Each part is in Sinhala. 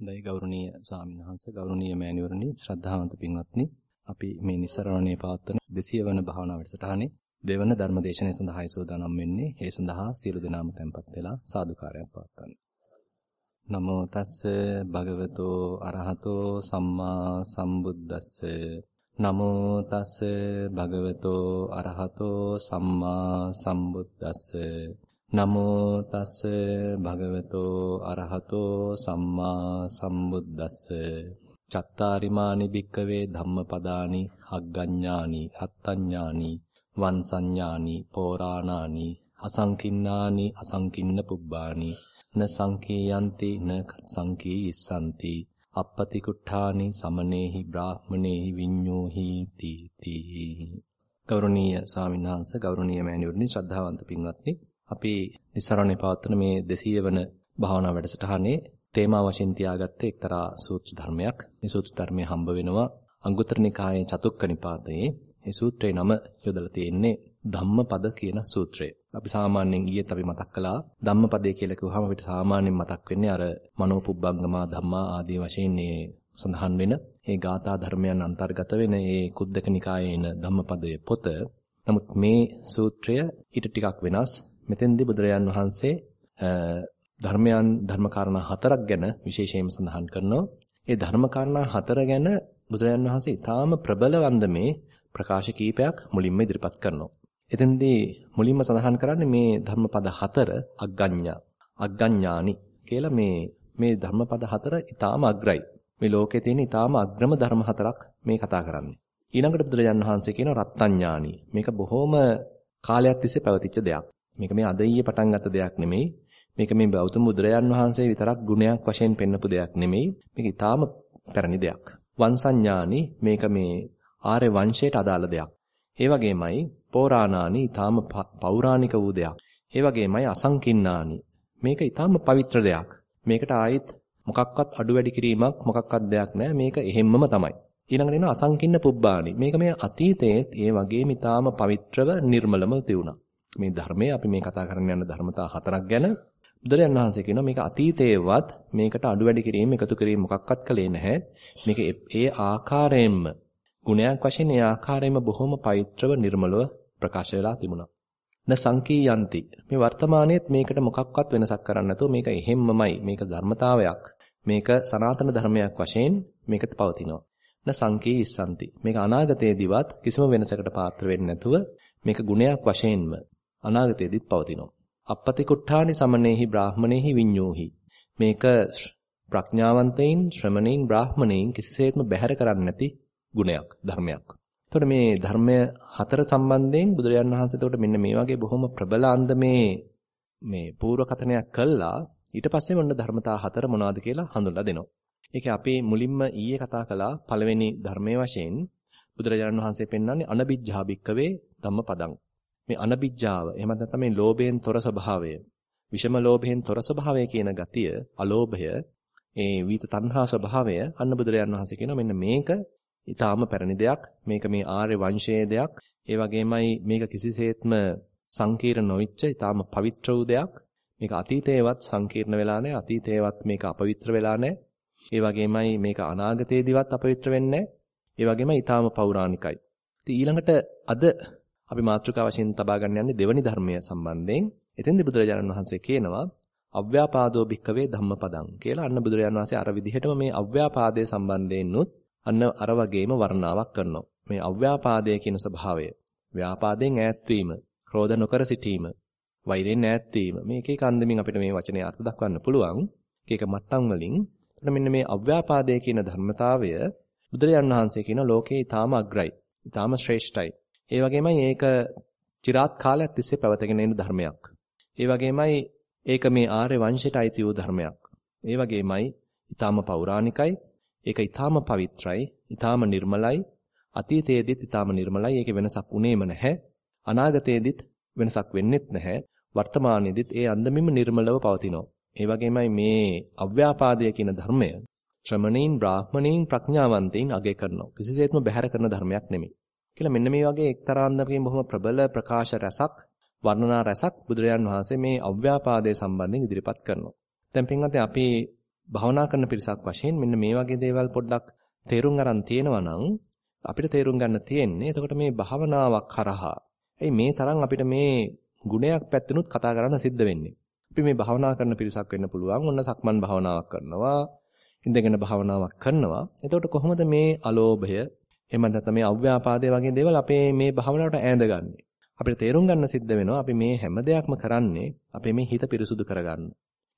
හොඳයි ගෞරවනීය ස්වාමීන් වහන්සේ ගෞරවනීය මෑණිවරණි ශ්‍රද්ධාවන්ත පින්වත්නි අපි මේ નિසරණේ පවත්වන 200 වන භාවනා වැඩසටහනේ දෙවන ධර්මදේශනය සඳහායි සූදානම් වෙන්නේ. ඒ සඳහා සියලු දෙනාම tempත් වෙලා සාදුකාරයක් පවත්වන්න. නමෝ තස්ස භගවතෝ අරහතෝ සම්මා සම්බුද්දස්ස නමෝ තස්ස භගවතෝ අරහතෝ සම්මා සම්බුද්දස්ස නමෝ තස්ස භගවතෝ අරහතෝ සම්මා සම්බුද්දස්ස. චත්තාරිමානි භික්කවේ ධම්මපදානි හග්ගඤ්ඤානි හත්තඤ්ඤානි වංසඤ්ඤානි පෝරාණානි අසංකින්නානි අසංකින්න පුබ්බානි න සංකේයන්ති න සංකී ඉස්සන්ති අපපති කුට්ඨානි සමනේහි බ්‍රාහ්මනේහි විඤ්ඤෝහි තීති. ගෞරවනීය ස්වාමීන් වහන්සේ ගෞරවනීය මෑණිවරණි ශ්‍රද්ධාවන්ත පින්වත්නි අපි નિසරණේ පවත්වන මේ 200 වන භාවනා වැඩසටහනේ තේමා වශයෙන් තියාගත්තේ එක්තරා සූත්‍ර ධර්මයක්. මේ සූත්‍ර ධර්මයේ හම්බ වෙනවා අංගුත්තර නිකායේ චතුක්ක නිපාතයේ. මේ සූත්‍රයේ නම යොදලා තියෙන්නේ ධම්මපද කියන සූත්‍රය. අපි සාමාන්‍යයෙන් ඊයේත් අපි මතක් කළා ධම්මපදයේ කියලා කිව්වහම අපිට සාමාන්‍යයෙන් මතක් වෙන්නේ අර මනෝපුබ්බංගමා ධම්මා ආදී වශයෙන් මේ සඳහන් වෙන මේ ගාථා ධර්මයන් අන්තර්ගත වෙන මේ කුද්දක නිකායේ එන ධම්මපදයේ පොත. නමුත් මේ සූත්‍රය ඊට ටිකක් වෙනස්. මෙතෙන්දී බුදුරජාන් වහන්සේ ධර්මයන් ධර්මකාරණා හතරක් ගැන විශේෂයෙන්ම සඳහන් කරනවා. ඒ ධර්මකාරණා හතර ගැන බුදුරජාන් වහන්සේ ඊටාම ප්‍රබල වන්දමේ ප්‍රකාශ කීපයක් මුලින්ම ඉදිරිපත් කරනවා. එතෙන්දී මුලින්ම සඳහන් කරන්නේ මේ ධර්මපද හතර අග්ගඤ්ඤා අග්ගඤ්ඤානි කියලා මේ මේ ධර්මපද හතර ඊටාම අග්‍රයි. මේ ලෝකේ තියෙන ඊටාම අග්‍රම ධර්ම හතරක් මේ කතා කරන්නේ. ඊළඟට බුදුරජාන් වහන්සේ කියන රත්ත්‍ඤ්ඤානි. මේක බොහොම කාලයක් තිස්සේ පැවතිච්ච දෙයක්. මේක මේ අද ඊයේ පටන් ගත්ත දෙයක් නෙමෙයි. මේක මේ ගෞතම බුදුරජාන් වහන්සේ විතරක් ගුණයක් වශයෙන් පෙන්වපු දෙයක් නෙමෙයි. මේක ඊටාම පැරණි දෙයක්. වංසඤ්ඤානි මේක මේ ආර්ය වංශයට අදාළ දෙයක්. ඒ වගේමයි පෝරාණානි ඊටාම පෞරාණික වූ දෙයක්. ඒ වගේමයි අසංකින්නානි මේක ඊටාම පවිත්‍ර දෙයක්. මේකට ආයිත් මොකක්වත් අඩු වැඩි කිරීමක් මොකක්වත් දෙයක් නැහැ. මේක එහෙම්මම තමයි. ඊළඟට එනවා අසංකින්න පුබ්බානි. මේක මේ අතීතයේ ඒ වගේම ඊටාම පවිත්‍රව නිර්මලම තියුණා. මේ ධර්මයේ අපි මේ කතා කරන්න යන ධර්මතා හතරක් ගැන බුදුරජාණන් වහන්සේ කියනවා මේක අතීතයේවත් මේකට අඩු වැඩි කිරීම එකතු කිරීම මොකක්වත් කළේ නැහැ. මේක ඒ ආකාරයෙන්ම ගුණයක් වශයෙන් ඒ ආකාරයෙන්ම බොහොම පවිත්‍රව නිර්මලව ප්‍රකාශ වෙලා තිබුණා. න සංකීයන්ති මේ වර්තමානයේත් මේකට මොකක්වත් වෙනසක් කරන්න නැතුව මේක එහෙම්මමයි මේක ධර්මතාවයක් මේක සනාතන ධර්මයක් වශයෙන් මේක පවතිනවා. න සංකී ඉස්සන්ති මේක අනාගතයේදීවත් කිසිම වෙනසකට පාත්‍ර වෙන්නේ නැතුව මේක ගුණයක් වශයෙන්ම අනාගතයේදීත් පවතිනවා. අපපති කුට්ඨානි සමනේහි බ්‍රාහමනේහි විඤ්ඤෝහි මේක ප්‍රඥාවන්තයින් ශ්‍රමණයින් බ්‍රාහමණයින් කිසිසේත්ම බැහැර කරන්නේ නැති ගුණයක් ධර්මයක්. එතකොට මේ ධර්මය හතර සම්බන්ධයෙන් බුදුරජාන් වහන්සේ එතකොට මෙන්න මේ වගේ බොහොම ප්‍රබල අන්දමේ මේ පූර්ව කතනයක් කළා ඊට පස්සේ මොන ධර්මතා හතර මොනවද කියලා හඳුන්ලා දෙනවා. ඒකේ අපි මුලින්ම ඊයේ කතා කළා පළවෙනි ධර්මයේ වශයෙන් බුදුරජාණන් වහන්සේ පෙන්වන්නේ අනබිජ්ජා බික්කවේ ධම්මපදං. මේ අනබිජ්ජාව එහෙම නැත්නම් මේ ලෝභයෙන් තොර ස්වභාවය විෂම ලෝභයෙන් තොර ස්වභාවය කියන ගතිය අලෝභය ඒ විත තණ්හා ස්වභාවය අන්න බුදුරජාණන් වහන්සේ කියනවා මෙන්න මේක ඊටාම පැරණි දෙයක්. මේක මේ ආර්ය වංශයේ දෙයක්. ඒ වගේමයි මේක කිසිසේත්ම සංකීර්ණ නොවිච්ච ඊටාම පවිත්‍ර වූ දෙයක්. මේක අතීතේවත් සංකීර්ණ වෙලා නැහැ. අතීතේවත් මේක අපවිත්‍ර වෙලා නැහැ. ඒ වගේමයි මේක අනාගතයේදීවත් අපවිත්‍ර වෙන්නේ නැහැ. ඒ වගේම ඊටාම පෞරාණිකයි. ඉතින් ඊළඟට අද අපි මාතෘකා වශයෙන් තබා ගන්න යන්නේ දෙවනි ධර්මය සම්බන්ධයෙන්. එතෙන්දී බුදුරජාණන් වහන්සේ කියනවා අව්‍යාපාදෝ භික්කවේ ධම්මපදං කියලා අන්න බුදුරජාණන් වහන්සේ අර විදිහටම මේ අව්‍යාපාදයේ සම්බන්ධයෙන්ුත් අන්න අර වගේම වර්ණාවක් කරනවා. මේ අව්‍යාපාදය කියන ස්වභාවය. ව්‍යාපාදයෙන් ඈත් වීම, ක්‍රෝධ නොකර සිටීම, වෛරයෙන් ඈත් වීම. මේ එක එක අන්දමින් අපිට මේ වචනේ අර්ථ දක්වන්න පුළුවන්. එක එක මට්ටම් වලින්. එතන මෙන්න මේ අව්‍යාපාදය කියන ධර්මතාවය බුදුරජාන් වහන්සේ කියන ලෝකේ ඊටාම අග්‍රයි. ඊටාම ශ්‍රේෂ්ඨයි. ඒ වගේමයි ඒක চিරාත් කාලයක් තිස්සේ පැවතගෙන එන ධර්මයක්. ඒ වගේමයි ඒක මේ ආර්ය වංශයට අයිති වූ ධර්මයක්. ඒ වගේමයි ඊටාම පෞරාණිකයි ඒක ඊටාම පවිත්‍රයි, ඊටාම නිර්මලයි. අතීතයේදීත් ඊටාම නිර්මලයි. ඒකේ වෙනසක් උනේම නැහැ. අනාගතයේදීත් වෙනසක් වෙන්නෙත් නැහැ. වර්තමානයේදීත් ඒ අන්දමින්ම නිර්මලව පවතිනවා. ඒ වගේමයි මේ අව්‍යාපාදය කියන ධර්මය ශ්‍රමණීන් බ්‍රාහ්මණීන් ප්‍රඥාවන්තයින් අගය කරනවා. කිසිසේත්ම බැහැර කරන ධර්මයක් නෙමෙයි. කියලා මෙන්න මේ වගේ එක්තරා අන්දමකින් බොහොම ප්‍රබල ප්‍රකාශ රසක් වර්ණනා රසක් බුදුරජාන් වහන්සේ මේ අව්‍යාපාදයේ සම්බන්ධයෙන් ඉදිරිපත් කරනවා. දැන් පින්වත්නි අපි භවනා කරන පිරිසක් වශයෙන් මෙන්න මේ වගේ දේවල් පොඩ්ඩක් තේරුම් අරන් තියෙනවා නම් අපිට තේරුම් ගන්න තියෙන්නේ එතකොට මේ භාවනාවක් කරහා එයි මේ තරම් අපිට මේ ගුණයක් පැත්තෙනුත් කතා කරන්න සිද්ධ වෙන්නේ. අපි මේ භාවනා කරන පිරිසක් වෙන්න පුළුවන්. ඔන්න සක්මන් භාවනාවක් කරනවා. ඉඳගෙන භාවනාවක් කරනවා. එතකොට කොහොමද මේ අලෝභය එහෙම නැත්නම් මේ අව්‍යාපාදයේ වගේ දේවල් අපේ මේ භාවනාවට ඈඳගන්නේ? අපිට තේරුම් ගන්න සිද්ධ වෙනවා අපි මේ හැම දෙයක්ම කරන්නේ අපේ මේ හිත පිරිසුදු කරගන්න.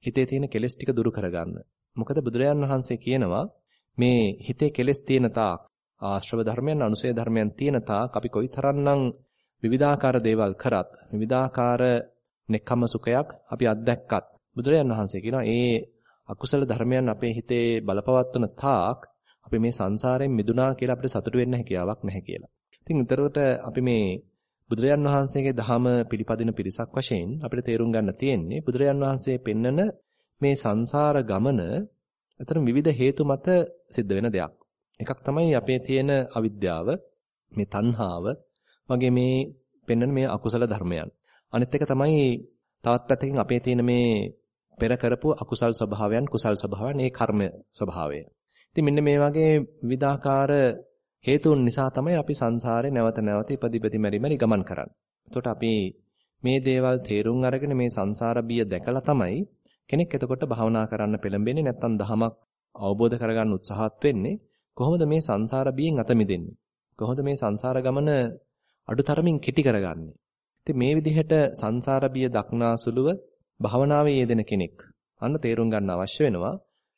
හිතේ තියෙන කෙලෙස් ටික දුරු කරගන්න. මොකද බුදුරජාන් වහන්සේ කියනවා මේ හිතේ කෙලෙස් තියෙන තාක් ආශ්‍රව ධර්මයන් අනුසය ධර්මයන් තියෙන තාක් අපි කොයිතරම්නම් විවිධාකාර දේවල් කරත් විවිධාකාර නෙක්ඛම්ම සුඛයක් අපි අත්දැක්කත් බුදුරජාන් වහන්සේ කියනවා ඒ අකුසල ධර්මයන් අපේ හිතේ බලපවත්වන තාක් අපි මේ සංසාරයෙන් මිදුණා කියලා අපිට සතුටු වෙන්න හැකියාවක් නැහැ කියලා. ඉතින් උතරට අපි මේ බුදුරජාන් වහන්සේගේ ධහම පිළිපදින පිරිසක් වශයෙන් අපිට තේරුම් ගන්න තියෙන්නේ බුදුරජාන් වහන්සේ පෙන්නන මේ සංසාර ගමන අතර විවිධ හේතු මත සිද්ධ වෙන දෙයක්. එකක් තමයි අපේ තියෙන අවිද්‍යාව, මේ තණ්හාව වගේ මේ පෙන්වන මේ අකුසල ධර්මයන්. අනිත් එක තමයි තවත් පැත්තකින් අපේ තියෙන මේ පෙර කරපු අකුසල් ස්වභාවයන්, කුසල් ස්වභාවයන්, ඒ කර්ම ස්වභාවය. ඉතින් මෙන්න මේ වගේ විවිධාකාර හේතුන් නිසා තමයි අපි සංසාරේ නැවත නැවත ඉපදිපදි මෙරි මෙරි ගමන් කරන්නේ. එතකොට අපි මේ දේවල් තේරුම් අරගෙන මේ සංසාර බිය දැකලා තමයි කෙනෙක් එතකොට භාවනා කරන්න පෙළඹෙන්නේ නැත්නම් දහමක් අවබෝධ කරගන්න උත්සාහත් වෙන්නේ. කොහොමද මේ සංසාර බියෙන් අත මිදෙන්නේ? කොහොමද මේ සංසාර ගමන අඩුතරමින් කෙටි කරගන්නේ? ඉතින් මේ විදිහට සංසාර බිය දක්නාසුලුව භාවනාවේ යෙදෙන කෙනෙක් අන්න තේරුම් ගන්න අවශ්‍ය වෙනවා.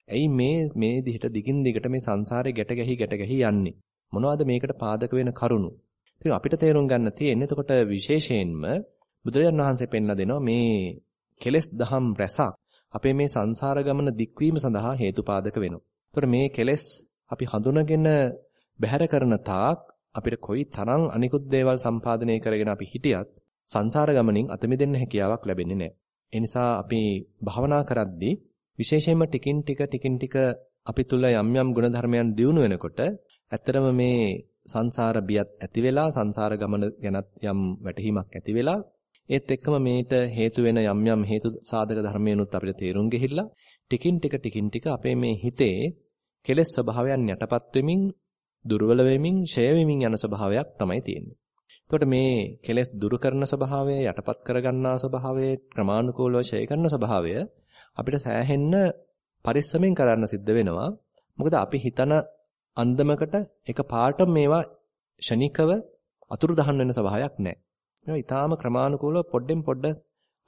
ඇයි මේ මේ විදිහට දිගින් දිගට මේ සංසාරේ ගැට ගැහි ගැට ගැහි යන්නේ මොනවද මේකට පාදක වෙන කරුණු? ඉතින් අපිට තේරුම් ගන්න තියෙන්නේ එතකොට විශේෂයෙන්ම බුදුරජාණන් වහන්සේ පෙන්ලා දෙනවා මේ කෙලෙස් දහම් රැසක් අපේ මේ සංසාර ගමන දික්වීම සඳහා හේතුපාදක වෙනවා. එතකොට මේ කෙලෙස් අපි හඳුනගෙන බැහැර කරන තාක් අපිට කොයි තරම් අනිකුත් දේවල් සම්පාදනය කරගෙන අපි හිටියත් සංසාර ගමනින් අත මිදෙන්න හැකියාවක් ලැබෙන්නේ නැහැ. ඒ නිසා අපි භාවනා කරද්දී විශේෂයෙන්ම ටිකින් ටික ටිකින් ටික අපි තුල යම් යම් ගුණධර්මයන් දියුණු වෙනකොට ඇත්තරම මේ සංසාර බියත් ඇති වෙලා සංසාර ගමන ගැනත් යම් වැටහීමක් ඇති වෙලා ඒත් එක්කම මේට හේතු වෙන යම් යම් හේතු සාධක ධර්මයනුත් අපිට තේරුම් ගෙහිලා ටිකින් ටික ටිකින් ටික අපේ මේ හිතේ කෙලෙස් ස්වභාවයන් යටපත් වෙමින් දුර්වල වෙමින් ඡය වෙමින් යන ස්වභාවයක් තමයි තියෙන්නේ. එතකොට මේ කෙලෙස් දුරු කරන ස්වභාවය යටපත් කරගන්නා ස්වභාවය ක්‍රමානුකූලව ඡය කරන ස්වභාවය අපිට සෑහෙන්න පරිස්සමෙන් කරන්න සිද්ධ වෙනවා. මොකද අපි හිතන අන්දමකට එක පාටම මේවා ෂණිකව අතුරු දහන් වෙන ස්වභාවයක් නැහැ. මේවා ඊටාම ක්‍රමානුකූලව පොඩ්ඩෙන් පොඩ්ඩ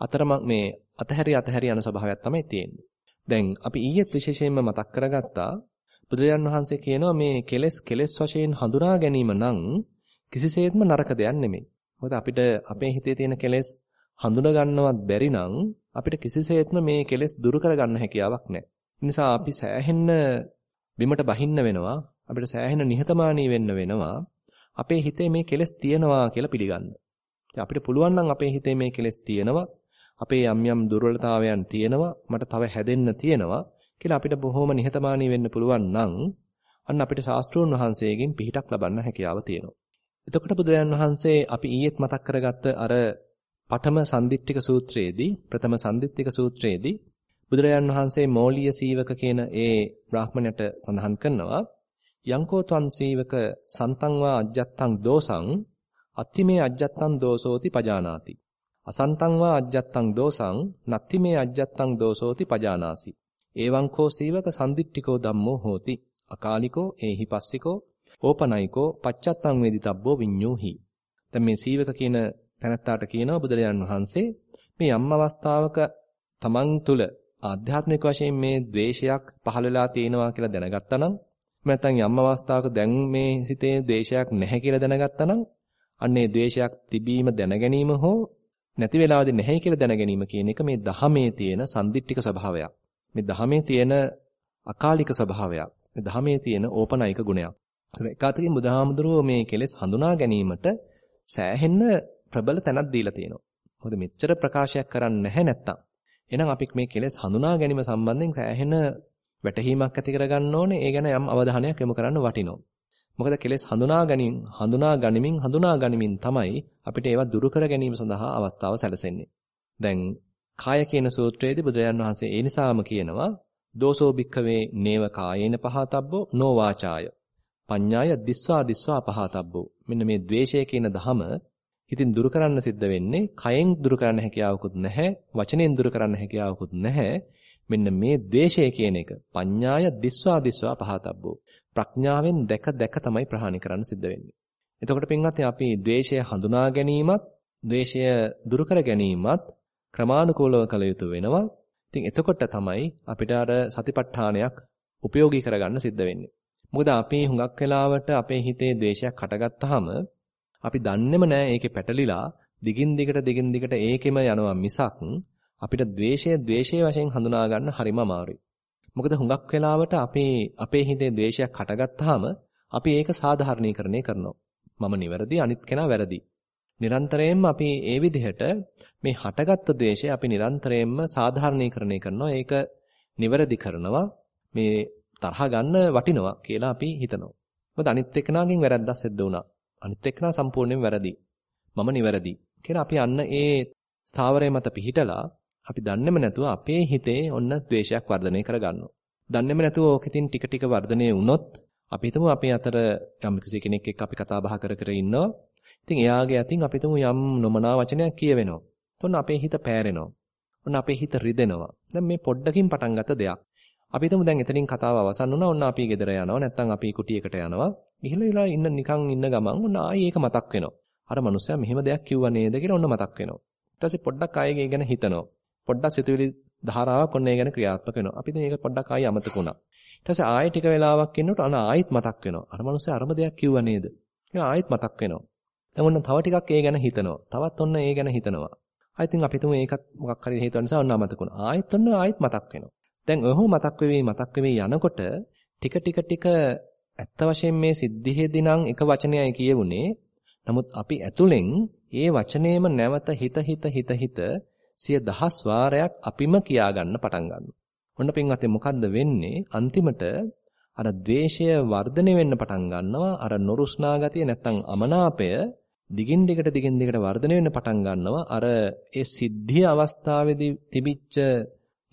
අතරම මේ අතහැරි අතහැරි යන ස්වභාවයක් තමයි තියෙන්නේ. දැන් අපි ඊයේත් විශේෂයෙන්ම මතක් කරගත්තා බුදුරජාන් වහන්සේ කියනවා මේ කෙලෙස් කෙලෙස් වශයෙන් හඳුනා ගැනීම නම් කිසිසේත්ම නරක දෙයක් නෙමෙයි. මොකද අපිට අපේ හිතේ තියෙන කෙලෙස් හඳුනා ගන්නවත් බැරි නම් අපිට කිසිසේත්ම මේ කෙලෙස් දුරු කරගන්න හැකියාවක් නැහැ. නිසා අපි සෑහෙන්න බිමට බහින්න වෙනවා අපිට සෑහෙන නිහතමානී වෙන්න වෙනවා අපේ හිතේ මේ කෙලෙස් තියෙනවා කියලා පිළිගන්න. අපිට පුළුවන් නම් අපේ හිතේ මේ කෙලෙස් තියෙනවා අපේ යම් යම් දුර්වලතාවයන් තියෙනවා මට තව හැදෙන්න තියෙනවා කියලා අපිට බොහොම නිහතමානී වෙන්න පුළුවන් නම් අන්න අපිට ශාස්ත්‍රෝන් වහන්සේගෙන් පිහිටක් ලබන්න හැකියාව තියෙනවා. එතකොට බුදුරජාන් වහන්සේ අපි ඊයේත් මතක් කරගත්ත අර පඨම සම්දිත්තික සූත්‍රයේදී ප්‍රථම සම්දිත්තික සූත්‍රයේදී බුදුරජාන් වහන්සේ මෝලිය සීවක කියන ඒ බ්‍රාහ්මණයට සඳහන් කරනවා යංකෝ ත්වං සීවක සන්තං වා අජ්ජත්තං දෝසං අත්තිමේ අජ්ජත්තං දෝසෝති පජානාති. අසන්තං වා අජ්ජත්තං දෝසං නත්තිමේ අජ්ජත්තං දෝසෝති පජානාසි. එවං කෝ සීවක සම්දිට්ඨිකෝ ධම්මෝ හෝති. අකාලිකෝ ඒහි පස්සිකෝ ඕපනයිකෝ පච්චත්තං වේදිතබ්බෝ විඤ්ඤෝහි. දැන් මේ සීවක කියන තැනත්තාට කියනවා බුදුරජාන් වහන්සේ මේ යම් අවස්ථාවක තමන් තුල ආධ්‍යාත්මික වශයෙන් මේ द्वේෂයක් පහළ වෙලා තියෙනවා කියලා දැනගත්තා නම් නැත්නම් යම් අවස්ථාවක දැන් මේ සිතේ ද්වේෂයක් නැහැ කියලා දැනගත්තා නම් අන්නේ ද්වේෂයක් තිබීම දැනගැනීම හෝ නැති වෙලාවදී නැහැ කියලා දැනගැනීම කියන එක මේ දහමේ තියෙන සම්දිට්ඨික ස්වභාවයක්. මේ දහමේ තියෙන අකාලික ස්වභාවයක්. මේ දහමේ තියෙන ඕපනයික ගුණයක්. ඒකාතකින් බුදුහාමුදුරුවෝ මේ කෙලෙස් හඳුනා ගැනීමට සෑහෙන්න ප්‍රබල තැනක් දීලා තියෙනවා. මොකද මෙච්චර ප්‍රකාශයක් කරන්නේ නැහැ නැත්තම්. එහෙනම් අපි මේ කෙලෙස් හඳුනා ගැනීම සම්බන්ධයෙන් සෑහෙන වැටහීමක් ඇති කරගන්න ඕනේ. ඒ ගැන යම් අවධානයක් යොමු කරන්න වටිනවා. මොකද කෙලෙස් හඳුනා ගැනීම හඳුනා ගනිමින් හඳුනා ගනිමින් තමයි අපිට ඒවා දුරු කර ගැනීම සඳහා අවස්ථාව සැලසෙන්නේ. දැන් කාය කියන සූත්‍රයේදී බුදුරජාන් වහන්සේ ඒ නිසාම කියනවා දෝසෝ භික්ඛවේ නේව කායේන පහතබ්බෝ නෝ වාචාය. පඤ්ඤාය දිස්වා දිස්වා පහතබ්බෝ. මෙන්න මේ द्वේෂය කියන ධම ඉතින් දුරු කරන්න සිද්ධ වෙන්නේ කයෙන් දුරු කරන්න හැකියාවකුත් නැහැ වචනෙන් දුරු කරන්න හැකියාවකුත් නැහැ මෙන්න මේ द्वේෂය කියන එක පඤ්ඤාය දිස්වා දිස්වා පහතබ්බෝ ප්‍රඥාවෙන් දැක දැක තමයි ප්‍රහාණය කරන්න සිද්ධ වෙන්නේ එතකොට පින්වත්නි අපි द्वේෂය හඳුනා ගැනීමත් ද්වේෂය දුරු කර ගැනීමත් ක්‍රමානුකූලව කළ යුතු වෙනවා. ඉතින් එතකොට තමයි අපිට අර සතිපට්ඨානයක් ප්‍රයෝගී කරගන්න සිද්ධ වෙන්නේ. මොකද අපි හුඟක් වෙලාවට අපේ හිතේ ද්වේෂයක් හටගත්තාම අපි දන්නේම නැහැ ඒකේ පැටලිලා දිගින් දිගට දිගින් දිගට ඒකෙම යනවා මිසක් අපිට ද්වේෂය ද්වේෂයේ වශයෙන් හඳුනා ගන්න හරිම අමාරුයි. මොකද හුඟක් වෙලාවට අපේ අපේ හිතේ ද්වේෂයක් හටගත්තාම අපි ඒක සාධාරණීකරණය කරනවා. මම නිවැරදි අනිත් කෙනා වැරදි. නිරන්තරයෙන්ම අපි ඒ විදිහට මේ හටගත්තු ද්වේෂය අපි නිරන්තරයෙන්ම සාධාරණීකරණය කරනවා. ඒක නිවැරදි කරනවා. මේ තරහ ගන්න වටිනවා කියලා අපි හිතනවා. මොකද අනිත් එක්කනාගෙන් වැරද්දක් සිද්ධ වුණා. අනිත් එක්කනා සම්පූර්ණයෙන් වැරදි. මම නිවැරදි. කියලා අපි අන්න ඒ ස්ථාවරය මත පිහිටලා අපි දන්නේම නැතුව අපේ හිතේ ඔන්න ද්වේෂයක් වර්ධනය කරගන්නවා. දන්නේම නැතුව ඕකෙතින් ටික ටික වර්ධනය වුණොත් අපි හිතමු අපේ අතර යම් කෙනෙක් එක්ක අපි කතා බහ කර කර ඉන්නවා. ඉතින් එයාගේ අතින් අපි හිතමු යම් නොමනා වචනයක් කියවෙනවා. එතකොට අපේ හිත පෑරෙනවා. ඔන්න අපේ හිත රිදෙනවා. දැන් මේ පොඩ්ඩකින් පටන් ගත්ත දෙයක්. අපි හිතමු දැන් එතනින් කතාව අවසන් වුණා. ඔන්න අපි ගෙදර යනවා. නැත්නම් අපි කුටියකට යනවා. ගිහිල්ලා ඉන්න නිකන් ඉන්න ගමන් ඔන්න ආයි ඒක මතක් වෙනවා. අර මනුස්සයා මෙහෙම දෙයක් කිව්වා නේද කියලා ඔන්න මතක් වෙනවා. ඊට පස්සේ පොඩ්ඩක් ආයෙ ගැන හිතනවා. පොඩ්ඩක් සිතුවිලි ධාරාවක් ඔන්න ඒ ගැන ක්‍රියාත්මක වෙනවා. අපි දැන් ඒක පොඩ්ඩක් ආයෙ අමතක වුණා. ඊට පස්සේ ආයෙ ටික වෙලාවක් ඉන්නකොට අන ආයෙත් මතක් වෙනවා. අර මනුස්සයා අරම දෙයක් කිව්වා නේද? කියලා ආයෙත් මතක් වෙනවා. දැන් ඔන්න තව ටිකක් ඒ ගැන හිතනවා. තවත් ඔන්න ඒ ගැන හිතනවා. ආයෙත් අපි තුමු ඒකත් මොකක් හරි හේතුව නිසා ඔන්න අමතක වුණා. ආයෙත් ඔන්න ආයෙත් මතක් වෙනවා. දැන් ඔහොම මතක් වෙවි මතක් වෙවි යනකොට ටික ටික ටික ඇත්ත වශයෙන් මේ සිද්ධියේදී නම් එක වචනයයි කියවුනේ. නමුත් අපි ඇතුලෙන් ඒ වචනේම නැවත හිත හිත හිත හිත සිය දහස් වාරයක් අපිම කියා ගන්න පටන් ගන්නවා. ඔන්න පින්වත්නි මොකද්ද වෙන්නේ? අන්තිමට අර द्वේෂය වර්ධනය වෙන්න පටන් ගන්නවා. අර නොරුස්නා ගතිය නැත්තම් අමනාපය දිගින් දිගට දිගින් දිගට වර්ධනය වෙන්න පටන් ගන්නවා. අර ඒ සිද්ධිය අවස්ථාවේදී තිබිච්ච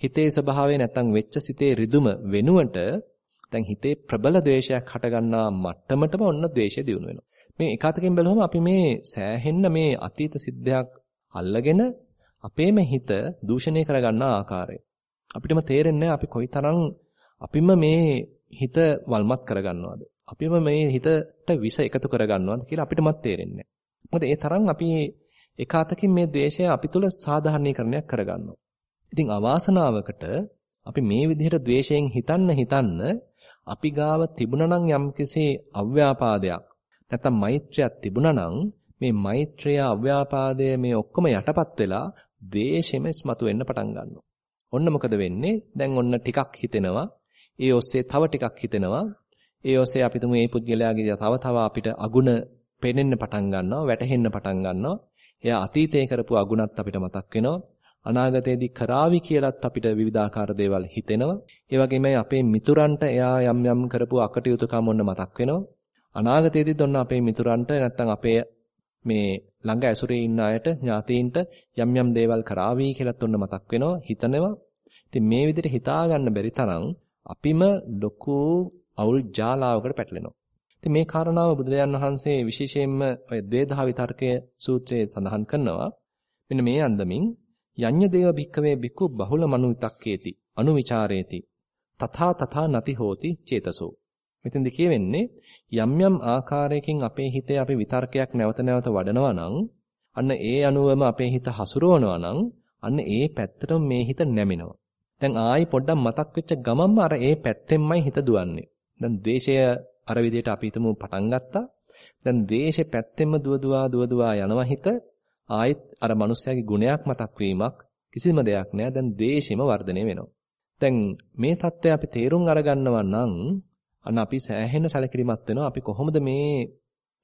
හිතේ ස්වභාවය නැත්තම් වෙච්ච සිතේ රිදුම වෙනුවට දැන් හිතේ ප්‍රබල ද්වේෂයක් හටගන්නා මට්ටමටම ඔන්න ද්වේෂය දියුණු වෙනවා. මේ එකතකින් බැලුවම අපි මේ සෑහෙන්න මේ අතීත සිද්ධයක් අල්ලගෙන අපේම හිත දූෂණය කරගන්නා ආකාරය. අපිටම තේරෙන්නේ අපි කොයිතරම් අපිම මේ හිත වල්මත් කරගන්නවද? අපිම මේ හිතට විස එකතු කරගන්නවද කියලා අපිටමත් තේරෙන්නේ මොකද ඒ තරම් අපි එකතකින් මේ ද්වේෂය අපි තුල සාධාරණීකරණයක් කරගන්නවා. ඉතින් අවාසනාවකට අපි මේ විදිහට ද්වේෂයෙන් හිතන්න හිතන්න අපි ගාව තිබුණා නම් යම්කිසි අව්‍යාපාදයක් නැත්නම් මෛත්‍රියක් තිබුණා නම් මේ මෛත්‍රිය අව්‍යාපාදය මේ ඔක්කොම යටපත් වෙලා ද්වේෂෙම ස්මතු වෙන්න පටන් ගන්නවා. ඔන්න මොකද වෙන්නේ? දැන් ඔන්න ටිකක් හිතෙනවා. ඒ ඔස්සේ තව ටිකක් හිතෙනවා. ඒ ඔස්සේ අපි තුමු මේ පුද්ගලයාගේ තව තව අපිට අගුණ පේනෙන්න පටන් ගන්නවා, වැටහෙන්න පටන් ගන්නවා. එයා අතීතයේ කරපු අගුණත් අපිට මතක් වෙනවා. අනාගතයේදී කරાવી කියලාත් අපිට විවිධාකාර දේවල් හිතෙනවා. ඒ වගේමයි අපේ මිතුරන්ට එයා යම් යම් කරපු අකටයුතුකම් ඔන්න මතක් වෙනවා. අනාගතයේදීත් ඔන්න අපේ මිතුරන්ට නැත්තම් අපේ මේ ළඟ ඇසුරේ ඉන්න අයට ඥාතීන්ට යම් යම් දේවල් කරાવી කියලාත් ඔන්න මතක් වෙනවා හිතනවා. ඉතින් මේ විදිහට හිතා ගන්න බැරි තරම් අපිම ලොකු අවුල් ජාලාවකට පැටලෙනවා. ඉතින් මේ කාරණාව බුදුරජාන් වහන්සේ විශේෂයෙන්ම ඔය ද්වේධා විතර්කය සූත්‍රයේ සඳහන් කරනවා. මෙන්න මේ අන්දමින් යඤ්ඤ දේව භික්කවේ බිකු බහුල මනුවිතක්කේති අනුවිචාරේති. තථා තථා නති හෝති චේතසෝ. මෙතෙන්ද කියවෙන්නේ යම් යම් ආකාරයකින් අපේ හිතේ අපි විතර්කයක් නැවත නැවත වඩනවා නම් අන්න ඒ අනුවම අපේ හිත හසුරවනවා නම් අන්න ඒ පැත්තටම මේ හිත නැමෙනවා. දැන් ආයි පොඩ්ඩක් මතක් වෙච්ච ගමන්ම අර ඒ පැත්තෙන්මයි හිත දුවන්නේ. දැන් ද්වේෂය අර විදිහට අපි හිතමු පටන් ගත්තා. දැන් ද්වේෂේ පැත්තෙන්ම දුව දුවා දුව දුවා යනවා හිත. ආයෙත් අර මනුස්සයාගේ ගුණයක් මතක් වීමක් කිසිම දෙයක් නෑ. දැන් ද්වේෂෙම වර්ධනය වෙනවා. දැන් මේ தත්ත්වය අපි තේරුම් අරගන්නවා නම් අන්න අපි සෑහෙන සැලකිලිමත් වෙනවා. අපි කොහොමද මේ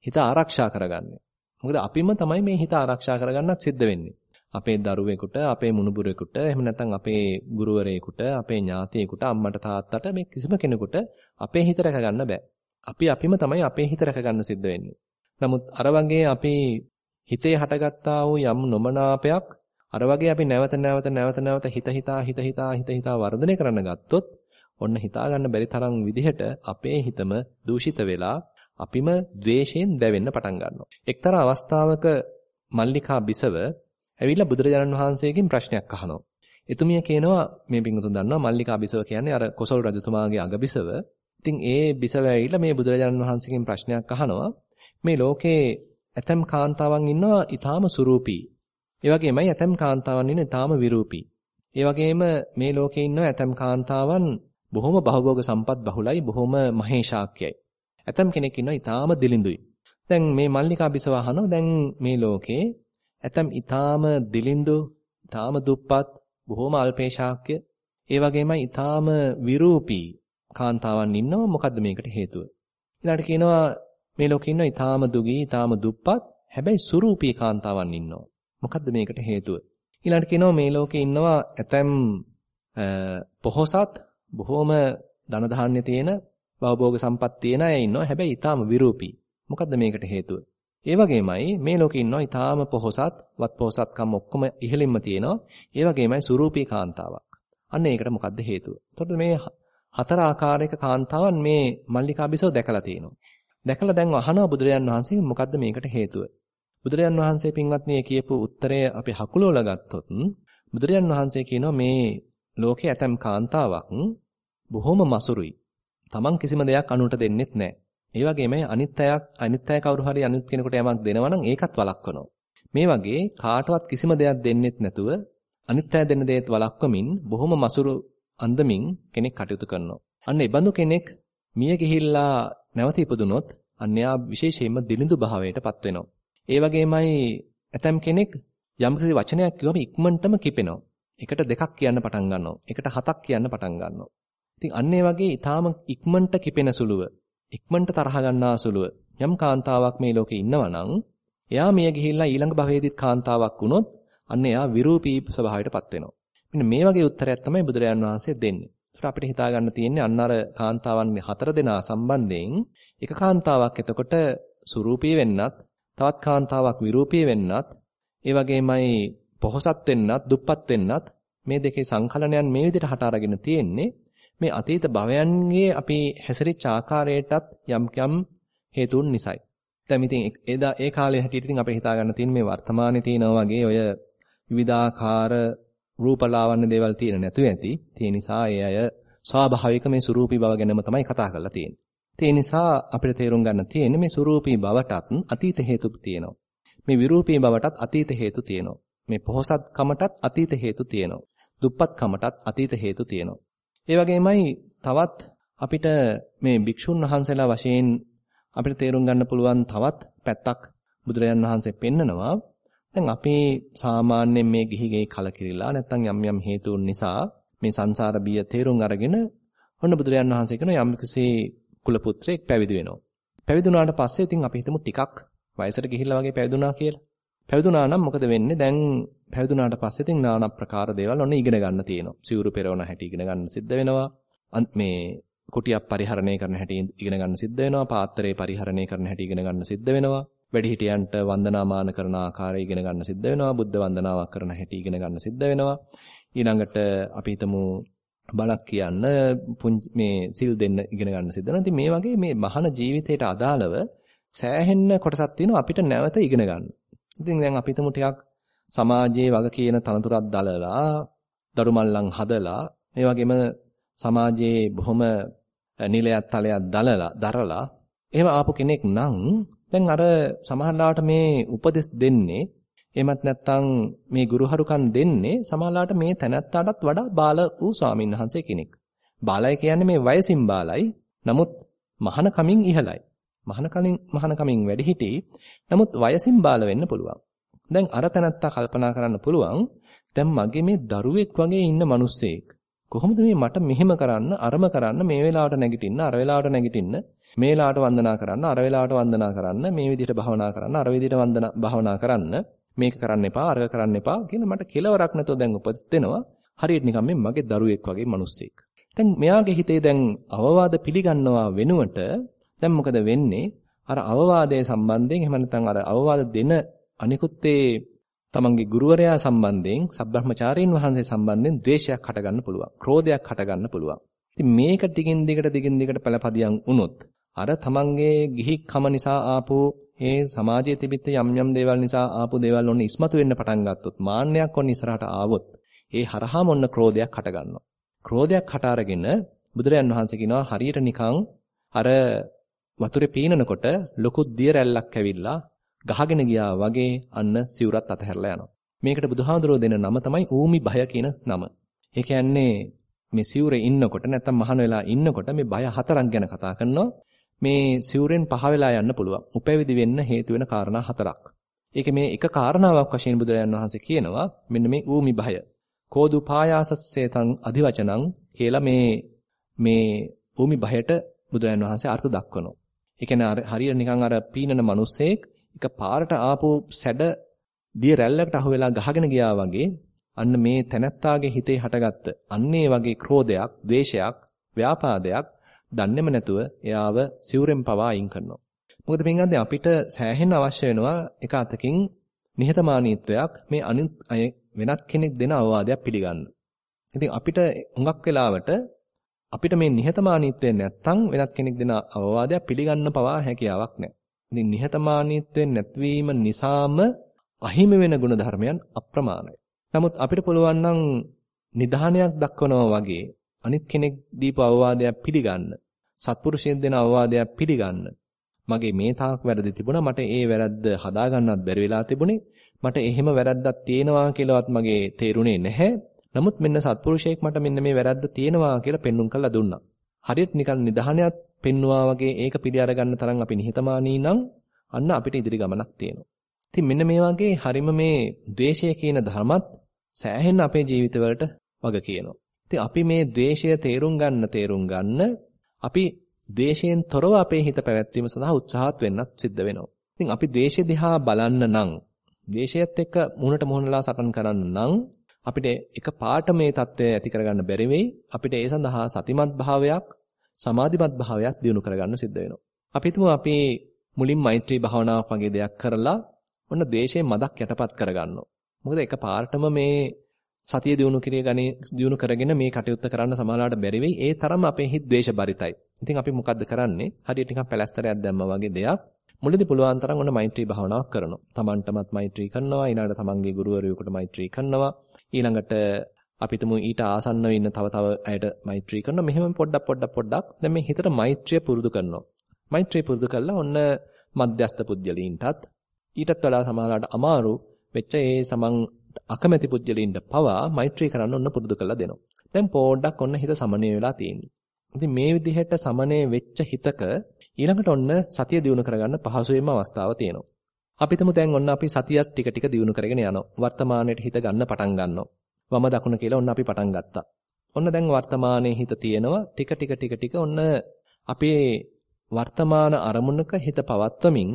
හිත ආරක්ෂා කරගන්නේ? මොකද අපිම තමයි මේ හිත ආරක්ෂා කරගන්නත් සිද්ධ වෙන්නේ. අපේ දරුවෙකුට, අපේ මුණුබුරෙකුට, එහෙම නැත්නම් අපේ ගුරුවරයෙකුට, අපේ ඥාතියෙකුට, අම්මට තාත්තට මේ කිසිම කෙනෙකුට අපේ හිත රැක ගන්න බෑ. අපි අපිම තමයි අපේ හිත රැක ගන්න සිද්ධ වෙන්නේ. නමුත් අර වගේ අපි හිතේ හටගත්තා වූ යම් නොමනාපයක් අර වගේ අපි නැවත නැවත නැවත නැවත හිත හිතා හිත හිතා හිත හිතා වර්ධනය කරන්න ගත්තොත් ඔන්න හිතා ගන්න බැරි තරම් විදිහට අපේ හිතම දූෂිත වෙලා අපිම द्वේෂයෙන් දැවෙන්න පටන් ගන්නවා. එක්තරා අවස්ථාවක මල්ලිකා බිසව ඇවිල්ලා බුදුරජාණන් වහන්සේගෙන් ප්‍රශ්නයක් අහනවා. එතුමිය කියනවා මේ පිංගුතුන් දන්නවා මල්ලිකා බිසව කියන්නේ අර කොසල් රජතුමාගේ අගබිසව. ඉතින් ඒ බිසව ඇවිල්ලා මේ බුදුරජාණන් වහන්සේගෙන් ප්‍රශ්නයක් අහනවා. මේ ලෝකේ ඇතම් කාන්තාවන් ඉන්නවා ඊටාම සුරූපී. ඒ වගේමයි ඇතම් කාන්තාවන් ඉන්නේ ඊටාම විරූපී. ඒ වගේම මේ ලෝකේ ඉන්නවා ඇතම් කාන්තාවන් බොහොම භවභෝග සම්පත් බහුලයි බොහොම මහේශාක්‍යයි. ඇතම් කෙනෙක් ඉන්නවා ඊටාම දිලිඳුයි. දැන් මේ මල්ලිකා බිසව අහනවා දැන් මේ ලෝකේ ඇතම් ඊටාම දිලිඳු, ඊටාම දුප්පත්, බොහොම අල්පේශාක්‍ය, ඒ වගේමයි ඊටාම විරූපී කාන්තාවන් ඉන්නවා. මොකද්ද මේකට හේතුව? ඊළඟට කියනවා මේ ලෝකේ ඉන්නවා ඊටාම දුගී, ඊටාම දුප්පත්, හැබැයි සුරූපී කාන්තාවන් ඉන්නවා. මොකද්ද මේකට හේතුව? ඊළඟට කියනවා මේ ලෝකේ ඉන්නවා ඇතම් පොහොසත්, බොහොම ධන ධාන්‍ය තියෙන, භවභෝග සම්පත් තියෙන අය ඉන්නවා. හැබැයි ඊටාම විරූපී. මොකද්ද මේකට හේතුව? ඒ වගේමයි මේ ලෝකේ ඉන්නවා ඊටාම පොහොසත්, වත් පොහොසත්කම් ඔක්කොම ඉහළින්ම තියෙනවා. ඒ වගේමයි සුරූපී කාන්තාවක්. අන්න ඒකට මොකද්ද හේතුව? එතකොට මේ හතර ආකාරයක කාන්තාවන් මේ මල්ලිකා බිසව දැකලා තියෙනවා. දැකලා දැන් අහනවා බුදුරජාන් වහන්සේ මොකද්ද මේකට හේතුව? බුදුරජාන් වහන්සේ පින්වත්නි කියපු උත්තරය අපි හකුලවලා ගත්තොත් බුදුරජාන් වහන්සේ කියනවා මේ ලෝකේ ඇතම් කාන්තාවක් බොහොම මසුරුයි. Taman කිසිම දෙයක් අනුන්ට දෙන්නෙත් නැහැ. ඒ වගේම අනිත් අයක් අනිත් අය කවුරු හරි අනිත් කෙනෙකුට යමක් දෙනවා නම් ඒකත් වළක්වනවා. මේ වගේ කාටවත් කිසිම දෙයක් දෙන්නෙත් නැතුව අනිත් අය දෙන දේත් වළක්වමින් බොහොම මසුරු අන්දමින් කෙනෙක් කටයුතු කරනවා. අන්න ඒ බඳු කෙනෙක් මිය ගිහිල්ලා නැවත ඉපදුනොත් අන්‍යයා විශේෂයෙන්ම දිලිඳු භාවයටපත් වෙනවා. ඒ වගේමයි ඇතම් කෙනෙක් යම්කිසි වචනයක් කිව්වම ඉක්මනටම කිපෙනවා. එකට දෙකක් කියන්න පටන් ගන්නවා. එකට හතක් කියන්න පටන් ගන්නවා. ඉතින් අන්න ඒ වගේ ඊටාම ඉක්මනට කිපෙන සුළුව ඉක්මනට තරහ ගන්නා සුළුව යම් කාන්තාවක් මේ ලෝකේ ඉන්නවා නම් එයා මිය ගිහිල්ලා ඊළඟ භවයේදීත් කාන්තාවක් වුණොත් අන්න එයා විරූපී ස්වභාවයටපත් වෙනවා. මෙන්න මේ වගේ උත්තරයක් තමයි බුදුරජාන් වහන්සේ දෙන්නේ. ඒත් අපිට හිතා ගන්න තියෙන්නේ අන්න අර කාන්තාවන් හතර දෙනා සම්බන්ධයෙන් එක කාන්තාවක් එතකොට සුරූපී වෙන්නත් තවත් කාන්තාවක් විරූපී වෙන්නත් ඒ වගේමයි පොහසත් වෙන්නත් දුප්පත් වෙන්නත් මේ දෙකේ සංකලනයන් මේ විදිහට හට අරගෙන තියෙන්නේ මේ අතීත භවයන්ගේ අපි හැසිරිච්ච ආකාරයටත් යම් යම් හේතුන් නිසායි. දැන් ඉතින් එදා ඒ කාලේ හැටියට ඉතින් අපිට හිතා ගන්න තියෙන මේ වර්තමානයේ තියෙනවා වගේ ඔය විවිධාකාර රූපලාවන්‍ය දේවල් තියෙන නැතු ඇති. ඒ නිසා ඒ අය ස්වාභාවික මේ සුරූපී බව ගැනම තමයි කතා කරලා තියෙන්නේ. ඒ නිසා අපිට තේරුම් ගන්න තියෙන්නේ මේ සුරූපී බවටත් අතීත හේතු තියෙනවා. මේ විරූපී බවටත් අතීත හේතු තියෙනවා. මේ පොහසත්කමටත් අතීත හේතු තියෙනවා. දුප්පත්කමටත් අතීත හේතු තියෙනවා. ඒ වගේමයි තවත් අපිට මේ භික්ෂුන් වහන්සේලා වශයෙන් අපිට තේරුම් ගන්න පුළුවන් තවත් පැත්තක් බුදුරජාන් වහන්සේ පෙන්නනවා. දැන් අපි සාමාන්‍යයෙන් මේ ගිහිගේ කලකිරිලා නැත්නම් යම් යම් හේතුන් නිසා මේ සංසාර බිය තේරුම් අරගෙන ඔන්න බුදුරජාන් වහන්සේ කියන යම්කිසි කුල පුත්‍රයෙක් පැවිදි වෙනවා. පැවිදුණාට පස්සේ ඉතින් අපි හිතමු ටිකක් වයසට ගිහිල්ලා වගේ පැවිදුණා කියලා. පැවිදුණා නම් මොකද වෙන්නේ? දැන් පැවිදුණාට පස්සේ ඉතින් নানা ප්‍රකාර දේවල් ඔන්න ඉගෙන ගන්න තියෙනවා. සිවුරු පෙරවන හැටි ඉගෙන ගන්න සිද්ධ වෙනවා. මේ කුටියක් පරිහරණය කරන හැටි ඉගෙන ගන්න සිද්ධ වෙනවා. පාත්‍රය පරිහරණය කරන හැටි ඉගෙන ගන්න සිද්ධ වෙනවා. වැඩිහිටියන්ට වන්දනාමාන කරන ආකාරය ඉගෙන ගන්න සිද්ධ වෙනවා. බුද්ධ වන්දනාවක් කරන හැටි ඉගෙන ගන්න සිද්ධ වෙනවා. ඊළඟට අපි හිතමු බණක් කියන්න මේ සිල් දෙන්න ඉගෙන ගන්න සිද්ධ වෙනවා. ඉතින් මේ වගේ මේ මහාන ජීවිතයට අදාළව සෑහෙන්න කොටසක් තියෙනවා අපිට නැවත ඉගෙන ගන්න. ඉතින් දැන් අපි හිතමු ටිකක් සමාජයේ වග කියන තනතුරක් දලලා දරුමල්ලන් හදලා මේ වගේම සමාජයේ බොහොම නිලයක් තලයක් දලලා දරලා එහෙම ආපු කෙනෙක් නම් දැන් අර සමහරලාට මේ උපදෙස් දෙන්නේ එහෙමත් නැත්නම් මේ ගුරුහරුකම් දෙන්නේ සමහරලාට මේ තැනැත්තාටත් වඩා බාල වූ ස්වාමීන් වහන්සේ කෙනෙක්. බාලයි කියන්නේ මේ වයසින් බාලයි. නමුත් මහාන කමින් ඉහළයි. මහාන කලින් මහාන කමින් වැඩි හිටි. නමුත් වයසින් බාල වෙන්න පුළුවන්. දැන් අර තැනත්තා කල්පනා කරන්න පුළුවන් දැන් මගේ මේ දරුවෙක් වගේ ඉන්න මිනිස්සෙක් කොහොමද මේ මට මෙහෙම කරන්න අරම කරන්න මේ වෙලාවට නැගිටින්න අර වෙලාවට නැගිටින්න මේ වෙලාවට වන්දනා කරන්න අර වෙලාවට වන්දනා කරන්න මේ විදිහට භවනා කරන්න අර විදිහට වන්දනා භවනා කරන්න මේක කරන්න එපා අරක කරන්න එපා කියන මට කෙලවරක් නැතුව දැන් උපදෙස් දෙනවා හරියට නිකන් මේ මගේ දරුවෙක් වගේ මිනිස්සෙක්. දැන් මෙයාගේ හිතේ දැන් අවවාද පිළිගන්නවා වෙනුවට දැන් මොකද වෙන්නේ? අර අවවාදයේ සම්බන්ධයෙන් එහෙම නැත්නම් අර අවවාද දෙන අනිකුත් ඒ තමන්ගේ ගුරුවරයා සම්බන්ධයෙන් සබ්‍රහ්මචාරීන් වහන්සේ සම්බන්ධයෙන් ද්වේෂයක් හටගන්න පුළුවන්. ක්‍රෝධයක් හටගන්න පුළුවන්. ඉතින් මේක ටිකින් දිගට දිගින් දිගට පළපදියම් වුණොත් අර තමන්ගේ ගිහිකම නිසා ආපු ඒ සමාජයේ තිබිච්ච යම් යම් දේවල් නිසා ආපු දේවල් ඔන්න ඉස්මතු වෙන්න පටන් ගත්තොත් මාන්නයක් ඔන්න ඉස්සරහට ආවොත් ඒ හරහාම ඔන්න ක්‍රෝධයක් හට ගන්නවා. ක්‍රෝධයක් හට අරගෙන බුදුරයන් වහන්සේ කියනවා හරියට නිකන් අර වතුරේ පීනනකොට ලොකු දිය රැල්ලක් ඇවිල්ලා ගහගෙන ගියා වගේ අන්න සිවුරත් අතහැරලා යනවා. මේකට බුදුහාඳුරෝ දෙන නම තමයි ඌමි භය කියන නම. ඒ කියන්නේ මේ සිවුරේ ඉන්නකොට නැත්තම් මහන වෙලා ඉන්නකොට මේ බය හතරක් ගැන කතා කරනවා. මේ සිවුරෙන් පහ වෙලා යන්න පුළුවන්. උපැවිදි වෙන්න හේතු වෙන කාරණා හතරක්. ඒකේ මේ එක කාරණාවක් වශයෙන් බුදුරජාණන් වහන්සේ කියනවා මෙන්න මේ ඌමි භය. කෝදුපායාසස්සේතං අධිවචනං කියලා මේ මේ ඌමි භයට බුදුරජාණන් වහන්සේ අර්ථ දක්වනවා. ඒ කියන්නේ හරියට නිකන් අර පීනන මිනිස්සෙක් එක පාරට ආපු සැඩ දිය රැල්ලකට අහු වෙලා ගහගෙන ගියා වගේ අන්න මේ තැනැත්තාගේ හිතේ හටගත්ත අන්නේ වගේ ක්‍රෝධයක්, ද්වේෂයක්, ව්‍යාපාදයක් දන්නේම නැතුව එයාව සිවුරෙන් පවා අයින් කරනවා. මොකද පින්ගන්දේ අපිට සෑහෙන අවශ්‍ය වෙනවා එක අතකින් නිහතමානීත්වයක් මේ අනිත් අය වෙනත් කෙනෙක් දෙන අවවාදයක් පිළිගන්න. ඉතින් අපිට හුඟක් වෙලාවට අපිට මේ නිහතමානීත්වය නැත්තම් වෙනත් කෙනෙක් දෙන අවවාදයක් පිළිගන්න පවා හැකියාවක් නැහැ. ඉතින් නිහතමානීත්වයෙන් නැතිවීම නිසාම අහිමි වෙන ගුණ ධර්මයන් අප්‍රමාණයි. නමුත් අපිට පුළුවන් නම් නිධානයක් දක්වනවා වගේ අනිත් කෙනෙක් දීපු අවවාදයක් පිළිගන්න. සත්පුරුෂයෙක් දෙන අවවාදයක් පිළිගන්න. මගේ මේ තාක් වැරදි තිබුණා මට ඒ වැරද්ද හදාගන්නත් බැරි වෙලා තිබුණේ. මට එහෙම වැරද්දක් තියෙනවා කියලාවත් මගේ තේරුනේ නැහැ. නමුත් මෙන්න සත්පුරුෂයෙක් මට මෙන්න මේ වැරද්ද තියෙනවා කියලා පෙන්눔 කරලා දුන්නා. හරියට නිකන් නිධානයක් පෙන්නවා වගේ ඒක පිළි අරගන්න තරම් අපි නිහතමානී නම් අන්න අපිට ඉදිරි ගමනක් තියෙනවා. ඉතින් මෙන්න මේ වගේ හරිම මේ ද්වේෂය කියන ධර්මත් සෑහෙන අපේ ජීවිතවලට වග කියනවා. ඉතින් අපි මේ ද්වේෂය තේරුම් ගන්න තේරුම් ගන්න අපි ද්වේෂයෙන් තොරව අපේ හිත පැවැත්වීම සඳහා උත්සාහත් වෙන්නත් සිද්ධ වෙනවා. ඉතින් අපි ද්වේෂය දිහා බලන්න නම් ද්වේෂයත් එක්ක මුහුණට මුහුණලා සටන් කරන්න නම් අපිට එක පාට මේ தත්වය ඇති කරගන්න බැරි වෙයි. අපිට ඒ සඳහා සතිමත් භාවයක්, සමාධිමත් භාවයක් දිනු කරගන්න සිද්ධ වෙනවා. අපි හිතමු අපි මුලින් මෛත්‍රී භාවනාවක් වගේ දෙයක් කරලා ඔන්න ද්වේෂයෙන් මදක් යටපත් කරගන්නවා. මොකද එක පාර්ටම මේ සතිය දිනු කිරිය ගනි දිනු කරගෙන මේ කටයුත්ත කරන්න සමාලාවට බැරි වෙයි. ඒ තරම් අපේ හිත ද්වේෂ බරිතයි. ඉතින් අපි මොකද්ද කරන්නේ? හරියට නිකන් පැලස්තරයක් දැම්මා වගේ දෙයක්. මුලදී පුළුවන් තරම් ඔන්න මෛත්‍රී භාවනාවක් කරනවා. Tamanටමත් මෛත්‍රී කරනවා. ඊළඟට තමන්ගේ ගුරුවරයෙකුට මෛත්‍රී කරනවා. ඊළඟට අපිටම ඊට ආසන්න වෙන්න තව තව අයට මෛත්‍රී කරනවා. මෙහෙම පොඩ්ඩක් පොඩ්ඩක් පොඩ්ඩක් දැන් මේ හිතට මෛත්‍රිය පුරුදු කරනවා. මෛත්‍රිය පුරුදු කළා ඔන්න මධ්‍යස්ත පුජ්‍යලීන්ටත් ඊටත් වඩා සමාලාට අමාරු වෙච්ච ඒ සමන් අකමැති පුජ්‍යලින්ට පවා මෛත්‍රී කරන්න ඔන්න පුරුදු කරලා දෙනවා. දැන් පොඩ්ඩක් ඔන්න හිත සමනය වෙලා තියෙන්නේ. ඉතින් මේ විදිහට සමනය වෙච්ච හිතක ඊළඟට ඔන්න සතිය දිනු කරගන්න පහසුවෙන්ම අවස්ථාව තියෙනවා. අපිටම දැන් ඔන්න අපි සතියක් ටික ටික දිනු කරගෙන යනවා. වර්තමානයේ හිත ගන්න පටන් ගන්නවා. වම දකුණ කියලා ඔන්න අපි පටන් ගත්තා. ඔන්න දැන් වර්තමානයේ හිත තියෙනවා. ටික ටික ටික ටික ඔන්න අපේ වර්තමාන අරමුණක හිත පවත්වමින්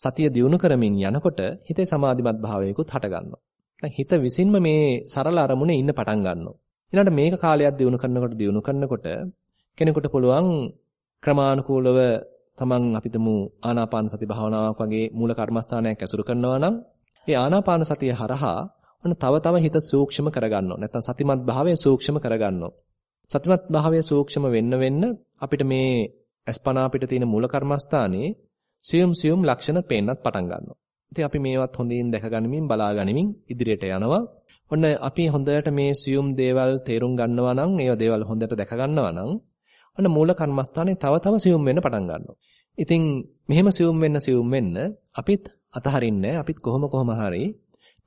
සතිය දියුණු කරමින් යනකොට හිතේ සමාධිමත් භාවයකුත් හට ගන්නවා. දැන් හිත විසින්ම මේ සරල අරමුණේ ඉන්න පටන් ගන්නවා. ඊළඟට මේක කාලයක් දියුණු කරනකොට දියුණු කරනකොට කෙනෙකුට පුළුවන් ක්‍රමානුකූලව තමන් අපිටම ආනාපාන සති භාවනාවක් වගේ මූල කර්මස්ථානයක් ඇසුරු කරනවා නම් ඒ ආනාපාන සතිය හරහා ඔන්න තව තව හිත සූක්ෂම කරගන්නවා. නැත්නම් සතිමත් භාවය සූක්ෂම කරගන්නවා. සතිමත් භාවය සූක්ෂම වෙන්න වෙන්න අපිට මේ අස්පනා අපිට තියෙන මූල කර්මස්ථානයේ සියුම් සියුම් ලක්ෂණ පේන්නත් පටන් ගන්නවා. ඉතින් අපි මේවත් හොඳින් දැකගනිමින් බලාගනිමින් ඉදිරියට යනවා. ඔන්න අපි හොඳට මේ සියුම් දේවල් තේරුම් ගන්නවා නම්, ඒවා දේවල් හොඳට දැක ගන්නවා නම්, ඔන්න මූල කර්මස්ථානේ තව තව සියුම් වෙන්න පටන් ගන්නවා. ඉතින් මෙහෙම සියුම් වෙන්න සියුම් වෙන්න අපිත් අතහරින්නේ අපිත් කොහොම කොහම හරි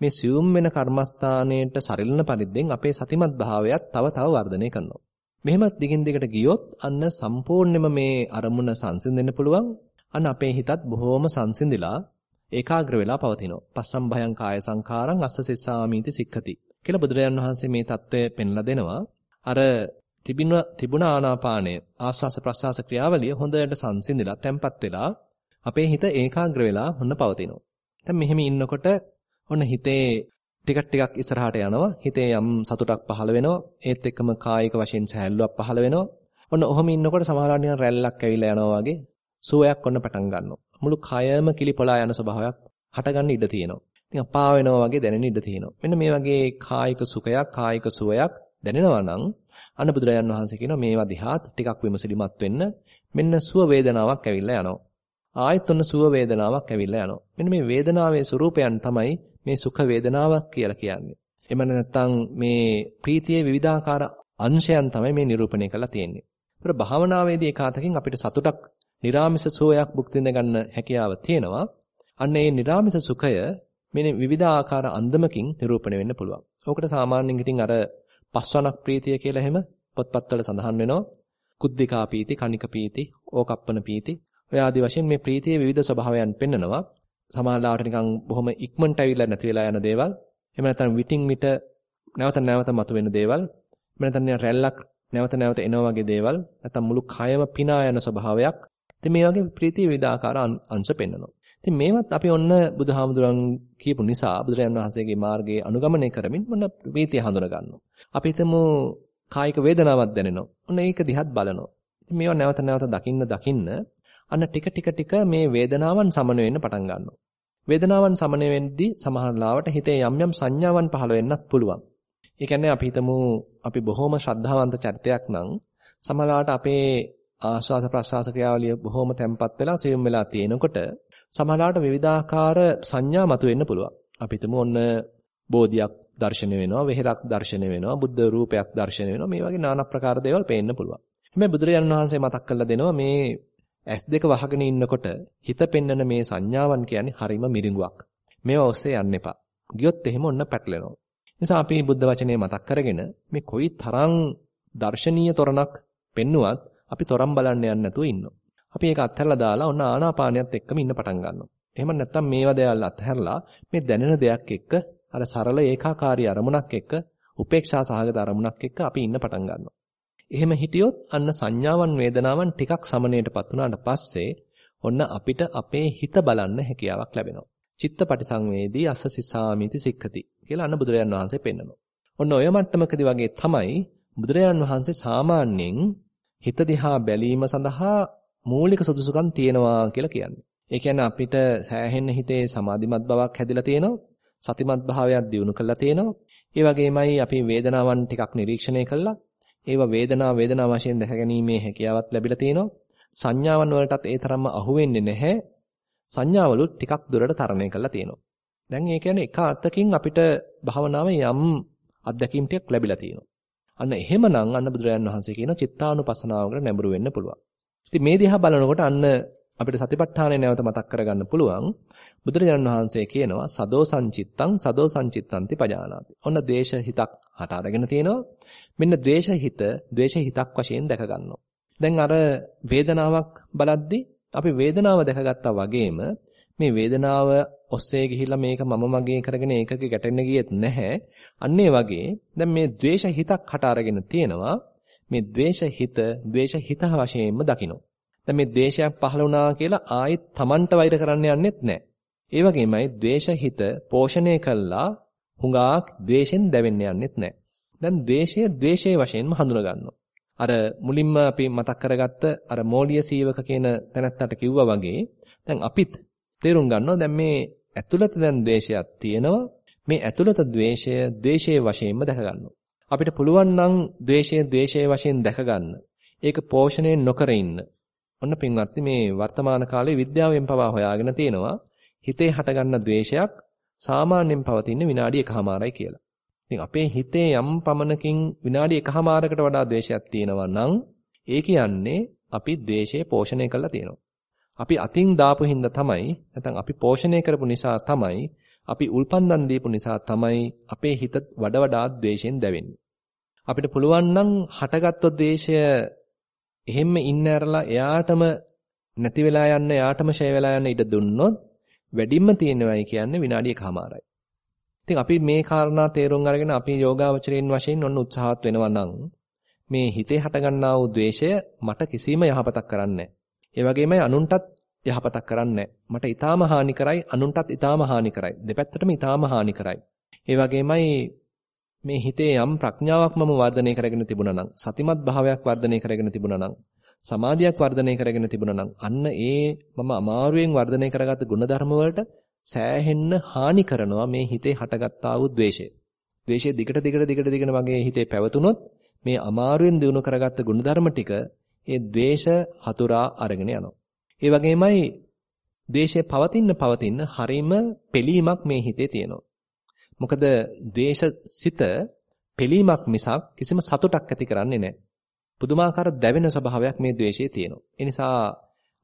මේ සියුම් වෙන කර්මස්ථානයේට සරිලන පරිද්දෙන් අපේ සතිමත් භාවයත් තව තව වර්ධනය කරනවා. මෙහෙම දිගින් දිගට ගියොත් අන්න සම්පූර්ණයෙන්ම මේ අරමුණ සංසිඳෙන්න පුළුවන්. අන්න අපේ හිතත් බොහොම සංසිඳිලා ඒකාග්‍ර වෙලා පවතිනවා. පස්සම් භයං කාය සංඛාරං අස්ස සෙසාමීති සික්ඛති. කියලා බුදුරජාන් වහන්සේ මේ தত্ত্বය පෙන්ලා දෙනවා. අර තිබුණ තිබුණ ආනාපානය ආස්වාස ප්‍රස්වාස ක්‍රියාවලිය හොඳට සංසිඳිලා තැම්පත් වෙලා අපේ හිත ඒකාග්‍ර වෙලා හොන්න පවතිනවා. දැන් මෙහෙම ඉන්නකොට ඔන්න හිතේ ටිකක් ටිකක් ඉස්සරහට යනවා. හිතේ යම් සතුටක් පහළ වෙනවා. ඒත් එක්කම කායික වශයෙන් සහැල්ලුවක් පහළ වෙනවා. ඔන්න ඔහොම ඉන්නකොට සමහරවිට නිකන් රැල්ලක් ඇවිල්ලා යනවා වගේ සුවයක් ඔන්න පටන් ගන්නවා. මුළු කයම කිලිපොලා යන ස්වභාවයක් හටගන්න ඉඩ තියෙනවා. නිකන් පා වෙනවා වගේ දැනෙන ඉඩ තියෙනවා. මෙන්න මේ වගේ කායික සුඛයක්, කායික සුවයක් දැනෙනවා නම් අන්න බුදුරජාන් වහන්සේ කියනවා මේවා දිහාත් ටිකක් විමසිලිමත් වෙන්න මෙන්න සුව වේදනාවක් ඇවිල්ලා යනවා. ආයෙත් ඔන්න සුව වේදනාවක් ඇවිල්ලා යනවා. මෙන්න මේ වේදනාවේ ස්වરૂපයන් තමයි මේ සුඛ වේදනාවක් කියලා කියන්නේ. එම නැත්තම් මේ ප්‍රීතියේ විවිධාකාර අංශයන් තමයි මේ නිරූපණය කරලා තියෙන්නේ. ඒතර භාවනාවේදී ඒකාතකින් අපිට සතුටක්, निराமிස සෝයක් භුක්ති ගන්න හැකියාව තියෙනවා. අන්න ඒ निराமிස සුඛය මේ විවිධාකාර අන්දමකින් නිරූපණය වෙන්න පුළුවන්. ඕකට සාමාන්‍යයෙන් ඉතින් අර පස්වනක් ප්‍රීතිය කියලා එහෙම පොත්පත්වල සඳහන් වෙනවා. කුද්ධිකා පීති, කණික පීති, ඕකප්පන පීති. ඔය ආදී වශයෙන් මේ ප්‍රීතියේ විවිධ ස්වභාවයන් පෙන්නනවා. සමහරවිට නිකන් බොහොම ඉක්මනට ඇවිල්ලා නැති වෙලා යන දේවල්. එහෙම නැත්නම් විටින් විට නැවත නැවත මතුවෙන දේවල්. එහෙම නැත්නම් රැල්ලක් නැවත නැවත එනවා වගේ දේවල්. නැත්නම් මුළු කයම පිනා යන ස්වභාවයක්. ඉතින් මේ වගේ ප්‍රීතිය විවිධාකාර අංශ පෙන්නනවා. ඉතින් මේවත් අපි ඔන්න බුදුහාමුදුරන් කියපු නිසා බුදුරයන් වහන්සේගේ මාර්ගයේ අනුගමනය කරමින් මොන ප්‍රීතිය හඳුන ගන්නවා. අපි හිතමු කායික වේදනාවක් දැනෙනවා. ඔන්න ඒක දිහත් බලනවා. ඉතින් මේවා නැවත නැවත දකින්න දකින්න අන්න ටික ටික ටික මේ වේදනාවන් සමන වෙන්න පටන් ගන්නවා. වේදනාවන් සමනය වෙද්දී සමහර ලාවට හිතේ යම් යම් සංඥාවන් පහළ වෙන්නත් පුළුවන්. ඒ කියන්නේ අපි හිතමු අපි බොහොම ශ්‍රද්ධාවන්ත චරිතයක් නම් සමහරවිට අපේ ආශ්වාස ප්‍රශ්වාස ක්‍රියාවලිය බොහොම තැම්පත් වෙලා සියුම් වෙලා තියෙනකොට සමහරවිට විවිධාකාර සංඥා මතුවෙන්න පුළුවන්. අපි හිතමු ඔන්න බෝධියක් දර්ශනය වෙනවා, වෙහෙරක් දර්ශනය වෙනවා, බුද්ධ රූපයක් දර්ශනය වෙනවා. මේ වගේ নানা ප්‍රකාර දේවල් පේන්න පුළුවන්. හැබැයි බුදුරජාණන් වහන්සේ මතක් කරලා දෙනවා මේ S2 වහගෙන ඉන්නකොට හිත පෙන්නන මේ සංඥාවන් කියන්නේ හරිම මිරිඟුවක්. මේවා ඔස්සේ යන්න එපා. ගියොත් එහෙම ඔන්න පැටලෙනවා. නිසා අපි බුද්ධ වචනේ මතක් කරගෙන මේ කොයි තරම් දර්ශනීය තොරණක් පෙන්නුවත් අපි තොරම් බලන්න යන්න නැතුව ඉන්නවා. අපි ඒක අත්හැරලා දාලා ඔන්න ආනාපානියත් එක්කම ඉන්න පටන් ගන්නවා. එහෙම නැත්නම් මේවා දේවල් අත්හැරලා මේ දැනෙන දෙයක් එක්ක අර සරල ඒකාකාරී අරමුණක් එක්ක උපේක්ෂා සහගත අරමුණක් එක්ක අපි ඉන්න පටන් ගන්නවා. එහෙම හිටියොත් අන්න සංඥාවන් වේදනාවන් ටිකක් සමනයටපත් වුණාට පස්සේ ඔන්න අපිට අපේ හිත බලන්න හැකියාවක් ලැබෙනවා. චිත්තපටි සංවේදී අස්ස සිසාමිති සික්ඛති කියලා අන්න බුදුරජාන් වහන්සේ පෙන්නනවා. ඔන්න ඔය මට්ටමකදී වගේ තමයි බුදුරජාන් වහන්සේ සාමාන්‍යයෙන් හිත දිහා බැලීම සඳහා මූලික සුදුසුකම් තියෙනවා කියලා කියන්නේ. ඒ කියන්නේ අපිට සෑහෙන්න හිතේ සමාධිමත් බවක් හැදිලා තියෙනවා. සතිමත් භාවයක් දියුණු කරලා තියෙනවා. ඒ වගේමයි අපි වේදනාවන් ටිකක් නිරීක්ෂණය කළා. ඒව වේදනා වේදනා වශයෙන් දැකගැනීමේ හැකියාවක් ලැබිලා තියෙනවා. සංඥාවන් වලටත් ඒ තරම්ම අහු වෙන්නේ නැහැ. සංඥාවලුත් ටිකක් දුරට තරණය කරලා තියෙනවා. දැන් ඒ කියන්නේ එක අතකින් අපිට භවනාවේ යම් අත්දැකීම් ටිකක් ලැබිලා තියෙනවා. අන්න එහෙමනම් අන්න බුදුරජාන් වහන්සේ කියන චිත්තානුපසනාවකට නැඹුරු වෙන්න පුළුවන්. ඉතින් මේ දිහා බලනකොට අන්න අපිට සතිපට්ඨානය නැවත මතක් කරගන්න පුළුවන්. බුදුරජාණන් වහන්සේ කියනවා සදෝ සංචිත්තං සදෝ සංචිත්තන්ති පජානාති. ඔන්න ද්වේෂ හිතක් හට අරගෙන තියෙනවා. මෙන්න ද්වේෂ හිත ද්වේෂ හිතක් වශයෙන් දැක ගන්නවා. දැන් අර වේදනාවක් බලද්දි අපි වේදනාව දැකගත්තා වගේම මේ වේදනාව ඔස්සේ ගිහිල්ලා මේක මම මගේ කරගෙන ඒකක ගැටෙන්න ගියෙත් නැහැ. අන්න වගේ දැන් මේ ද්වේෂ හිතක් හට අරගෙන තියෙනවා. මේ ද්වේෂ හිත ද්වේෂ හිත වශයෙන්ම දකිනවා. දැන් මේ ද්වේෂයක් පහළ වුණා කියලා ආයෙත් Tamanට වෛර කරන්න යන්නෙත් නැහැ. ඒ වගේමයි ද්වේෂ හිත පෝෂණය කළා හුඟාක් ද්වේෂෙන් දැවෙන්න යන්නෙත් නැහැ. දැන් ද්වේෂය ද්වේෂයේ වශයෙන්ම හඳුනා ගන්නවා. අර මුලින්ම අපි මතක් කරගත්ත අර මෝලිය සීවක කියන තැනත්තට කිව්වා වගේ දැන් අපිත් තේරුම් ගන්නවා දැන් මේ ඇතුළත දැන් ද්වේෂයක් තියෙනවා. මේ ඇතුළත ද්වේෂය ද්වේෂයේ වශයෙන්ම දැක ගන්නවා. අපිට පුළුවන් නම් ද්වේෂය ද්වේෂයේ වශයෙන් දැක ගන්න. ඒක පෝෂණය නොකර ඉන්න. ඔන්න පින්වත්නි මේ වර්තමාන කාලේ විද්‍යාවෙන් පවා හොයාගෙන තියෙනවා හිතේ හටගන්න ද්වේෂයක් සාමාන්‍යයෙන් පවතින විනාඩි එකහමාරයි කියලා. ඉතින් අපේ හිතේ යම් පමණකින් විනාඩි එකහමාරකට වඩා ද්වේෂයක් තියෙනවා නම් ඒ කියන්නේ අපි ද්වේෂය පෝෂණය කරලා තියෙනවා. අපි අතින් දාපු හින්දා තමයි නැත්නම් අපි පෝෂණය කරපු නිසා තමයි අපි උල්පන්දම් දීපු නිසා තමයි අපේ හිත වඩ වඩාත් ද්වේෂයෙන් දැවෙන්නේ. අපිට පුළුවන් නම් හටගත්තු ද්වේෂය එහෙම්ම ඉන්න ඇරලා එයාටම නැති වෙලා යන්න එයාටම ෂය වෙලා යන්න ඉඩ දුන්නොත් වැඩිම තියෙනවයි කියන්නේ විනාඩි එකමාරයි. ඉතින් අපි මේ කාරණා තේරුම් අරගෙන අපි යෝගාවචරයෙන් වශයෙන් ඔන්න උත්සාහත් වෙනවා නම් මේ හිතේ හටගන්නා වූ द्वේෂය මට කිසිම යහපතක් කරන්නේ නැහැ. ඒ වගේමයි අනුන්ටත් යහපතක් කරන්නේ මට ඊටාම හානි කරයි අනුන්ටත් ඊටාම හානි කරයි. දෙපැත්තටම ඊටාම හානි කරයි. ඒ වගේමයි මේ හිතේ යම් ප්‍රඥාවක් මම වර්ධනය කරගෙන තිබුණා නම් සතිමත් භාවයක් වර්ධනය කරගෙන තිබුණා නම් සමාධියක් වර්ධනය කරගෙන තිබුණා නම් අන්න ඒ මම අමාරුවෙන් වර්ධනය කරගත්ත ගුණධර්ම වලට සෑහෙන්න හානි කරනවා මේ හිතේ හටගත්තා වූ ද්වේෂය. ද්වේෂය දිගට දිගට දිගට දිගට මගේ හිතේ පැවතුනොත් මේ අමාරුවෙන් දිනු කරගත්ත ගුණධර්ම ටික ඒ ද්වේෂ හතුරා අරගෙන යනවා. ඒ වගේමයි ද්වේෂය පවතින පවතින හරීම පිළීමක් මේ හිතේ තියෙනවා. මොකද ද්වේෂසිත පිළීමක් මිසක් කිසිම සතුටක් ඇති කරන්නේ නැහැ. පුදුමාකාර දැවෙන ස්වභාවයක් මේ ද්වේෂයේ තියෙනවා. ඒ නිසා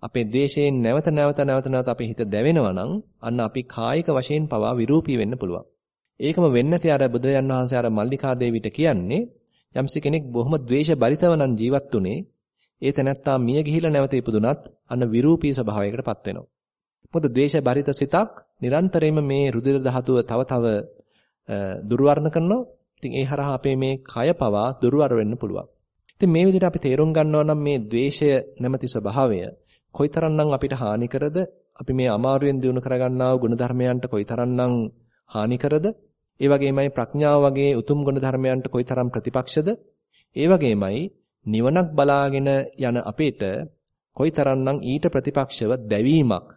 අපේ ද්වේෂයෙන් නැවත නැවත නැවත නැවත අපේ හිත දැවෙනවා නම් අන්න අපි කායික වශයෙන් පවා විරූපී වෙන්න පුළුවන්. ඒකම වෙන්නේ නැති අර බුදුරජාන් වහන්සේ අර මල්ලිකා දේවිට කියන්නේ යම්සි කෙනෙක් බොහොම ද්වේෂ බරිතව නම් ජීවත් උනේ ඒ තැනැත්තා මිය ගිහිලා නැවත ඉපදුනත් අන්න විරූපී ස්වභාවයකටපත් වෙනවා. මොකද ද්වේෂ බරිත සිතක් නිරන්තරයෙන්ම මේ රුධිර ධාතුව තව තව දුර්වර්ණ කරනවා. ඉතින් ඒ හරහා අපේ මේ කය පවා දුර්වර වෙන්න පුළුවන්. ඉතින් මේ විදිහට අපි තේරුම් ගන්නවා නම් මේ द्वේෂය නැමැති ස්වභාවය කොයිතරම්නම් අපිට හානි කරද? අපි මේ අමාරුවෙන් දිනු කරගන්නා වූ ගුණධර්මයන්ට කොයිතරම්නම් හානි කරද? ඒ වගේමයි ප්‍රඥාව වගේ උතුම් ගුණධර්මයන්ට කොයිතරම් ප්‍රතිපක්ෂද? ඒ වගේමයි නිවනක් බලාගෙන යන අපේට කොයිතරම්නම් ඊට ප්‍රතිපක්ෂව දැවීමක්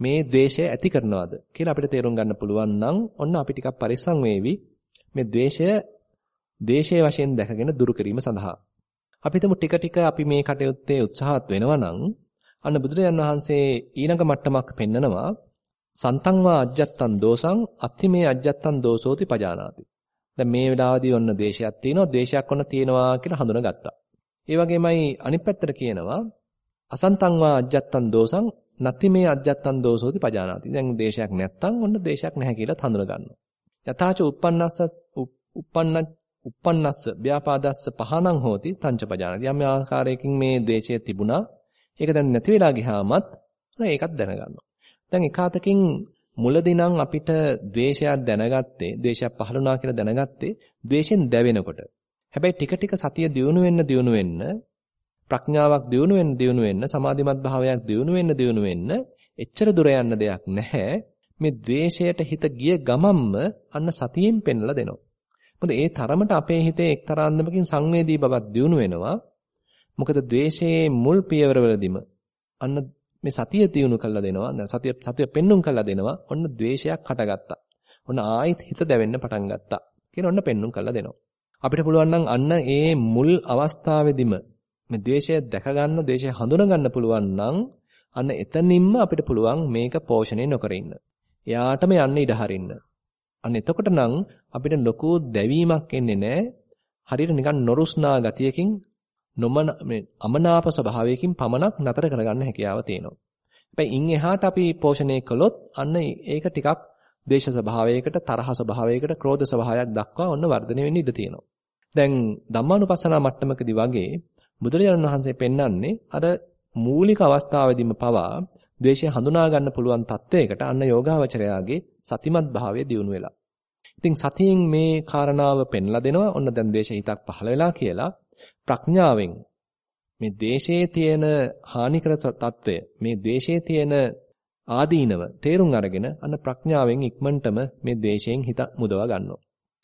මේ द्वේෂය ඇති කරනවද කියලා අපිට තේරුම් ගන්න පුළුවන් නම් ඔන්න අපි ටිකක් පරිස්සම් වෙවි. මේ द्वේෂය දේශයේ වශයෙන් දැකගෙන දුරු කිරීම සඳහා. අපි හිතමු ටික ටික අපි මේ කටයුත්තේ උත්සාහත් වෙනවා නම් අන්න බුදුරජාන් වහන්සේ ඊළඟ මට්ටමක් පෙන්නනවා සන්තං වා අජ්ජත්තං දෝසං අත්තිමේ අජ්ජත්තං දෝසෝති පජානාති. දැන් මේ වෙලාවදී ඔන්න ද්වේෂයක් තියෙනවා, ද්වේෂයක් ඔන්න තියෙනවා කියලා හඳුනගත්තා. ඒ වගේමයි අනිත් පැත්තට කියනවා අසන්තං වා අජ්ජත්තං දෝසං නත්තිමේ අජ්ජත්තං දෝසෝති පජානාති. දැන් ද්වේෂයක් නැත්තම් ඔන්න ද්වේෂයක් නැහැ කියලා හඳුන ගන්නවා. යථාච uppannassa uppන්න uppannassa ව්‍යාපාදස්ස පහනං හෝති තංච පජානාති. යම් ආකාරයකින් මේ ද්වේෂය තිබුණා ඒක දැන් නැති වෙලා ගියාමත් ඒකත් දැනගන්නවා. දැන් එකාතකින් මුලදී නම් අපිට ද්වේෂයක් දැනගත්තේ, ද්වේෂයක් පහළුණා කියලා දැනගත්තේ ද්වේෂෙන් දැවෙනකොට. හැබැයි ටික ටික සතිය දියුණු වෙන්න දියුණු වෙන්න ප්‍රඥාවක් දියුණු වෙන්න දියුණු වෙන්න සමාධිමත් භාවයක් දියුණු වෙන්න දියුණු වෙන්න එච්චර දුර යන්න දෙයක් නැහැ. මේ ද්වේෂයට හිත ගිය ගමම්ම අන්න සතියෙන් පෙන්ලා දෙනවා. මොකද ඒ තරමට අපේ හිතේ එක්තරා අන්දමකින් සංවේදී බවක් දියුණු වෙනවා. මොකද द्वේෂයේ මුල් පියවරවලදීම අන්න මේ සතිය තියුණු කළා දෙනවා. දැන් සතිය සතිය පෙන්눔 කළා දෙනවා. ඔන්න द्वේෂයක් හටගත්තා. ඔන්න ආයෙත් හිත දැවෙන්න පටන් ගත්තා. කියන ඔන්න පෙන්눔 කළා දෙනවා. අපිට පුළුවන් අන්න ඒ මුල් අවස්ථාවේදීම මේ द्वේෂය දැක ගන්න, द्वේෂය හඳුනා ගන්න පුළුවන් නම් අන්න එතනින්ම අපිට පුළුවන් මේක පෝෂණය නොකර ඉන්න. එයාටම යන්න ඉඩ හරින්න. අන්න එතකොට නම් අපිට ලොකු දැවීමක් එන්නේ නැහැ. හරියට නිකන් නොරුස්නා ගතියකින් නොමන මේ අමනාප ස්වභාවයකින් පමණක් නතර කරගන්න හැකියාව තියෙනවා. හැබැයි ඉන් එහාට අපි පෝෂණය කළොත් අන්න ඒක ටිකක් ද්වේෂ ස්වභාවයකට තරහ ස්වභාවයකට ක්‍රෝධ ස්වභාවයක් දක්වා ඔන්න වර්ධනය වෙන්න ඉඩ තියෙනවා. දැන් ධම්මානුපස්සනා මට්ටමකදී වගේ බුදුරජාණන් වහන්සේ පෙන්වන්නේ අර මූලික අවස්ථාවේදීම පවා ද්වේෂය හඳුනා ගන්න පුළුවන් තත්වයකට අන්න යෝගාවචරයාගේ සතිමත් භාවය දියුණු වෙලා. ඉතින් සතියෙන් මේ කාරණාව පෙන්ලා දෙනවා. ඔන්න දැන් ද්වේෂ හිතක් පහළ වෙලා කියලා ප්‍රඥාවෙන් මේ ද්වේෂයේ තියෙන හානිකර තත්වය, මේ ද්වේෂයේ තියෙන ආදීනව තේරුම් අරගෙන අන්න ප්‍රඥාවෙන් ඉක්මනටම මේ ද්වේෂයෙන් හිත මුදවා ගන්නවා.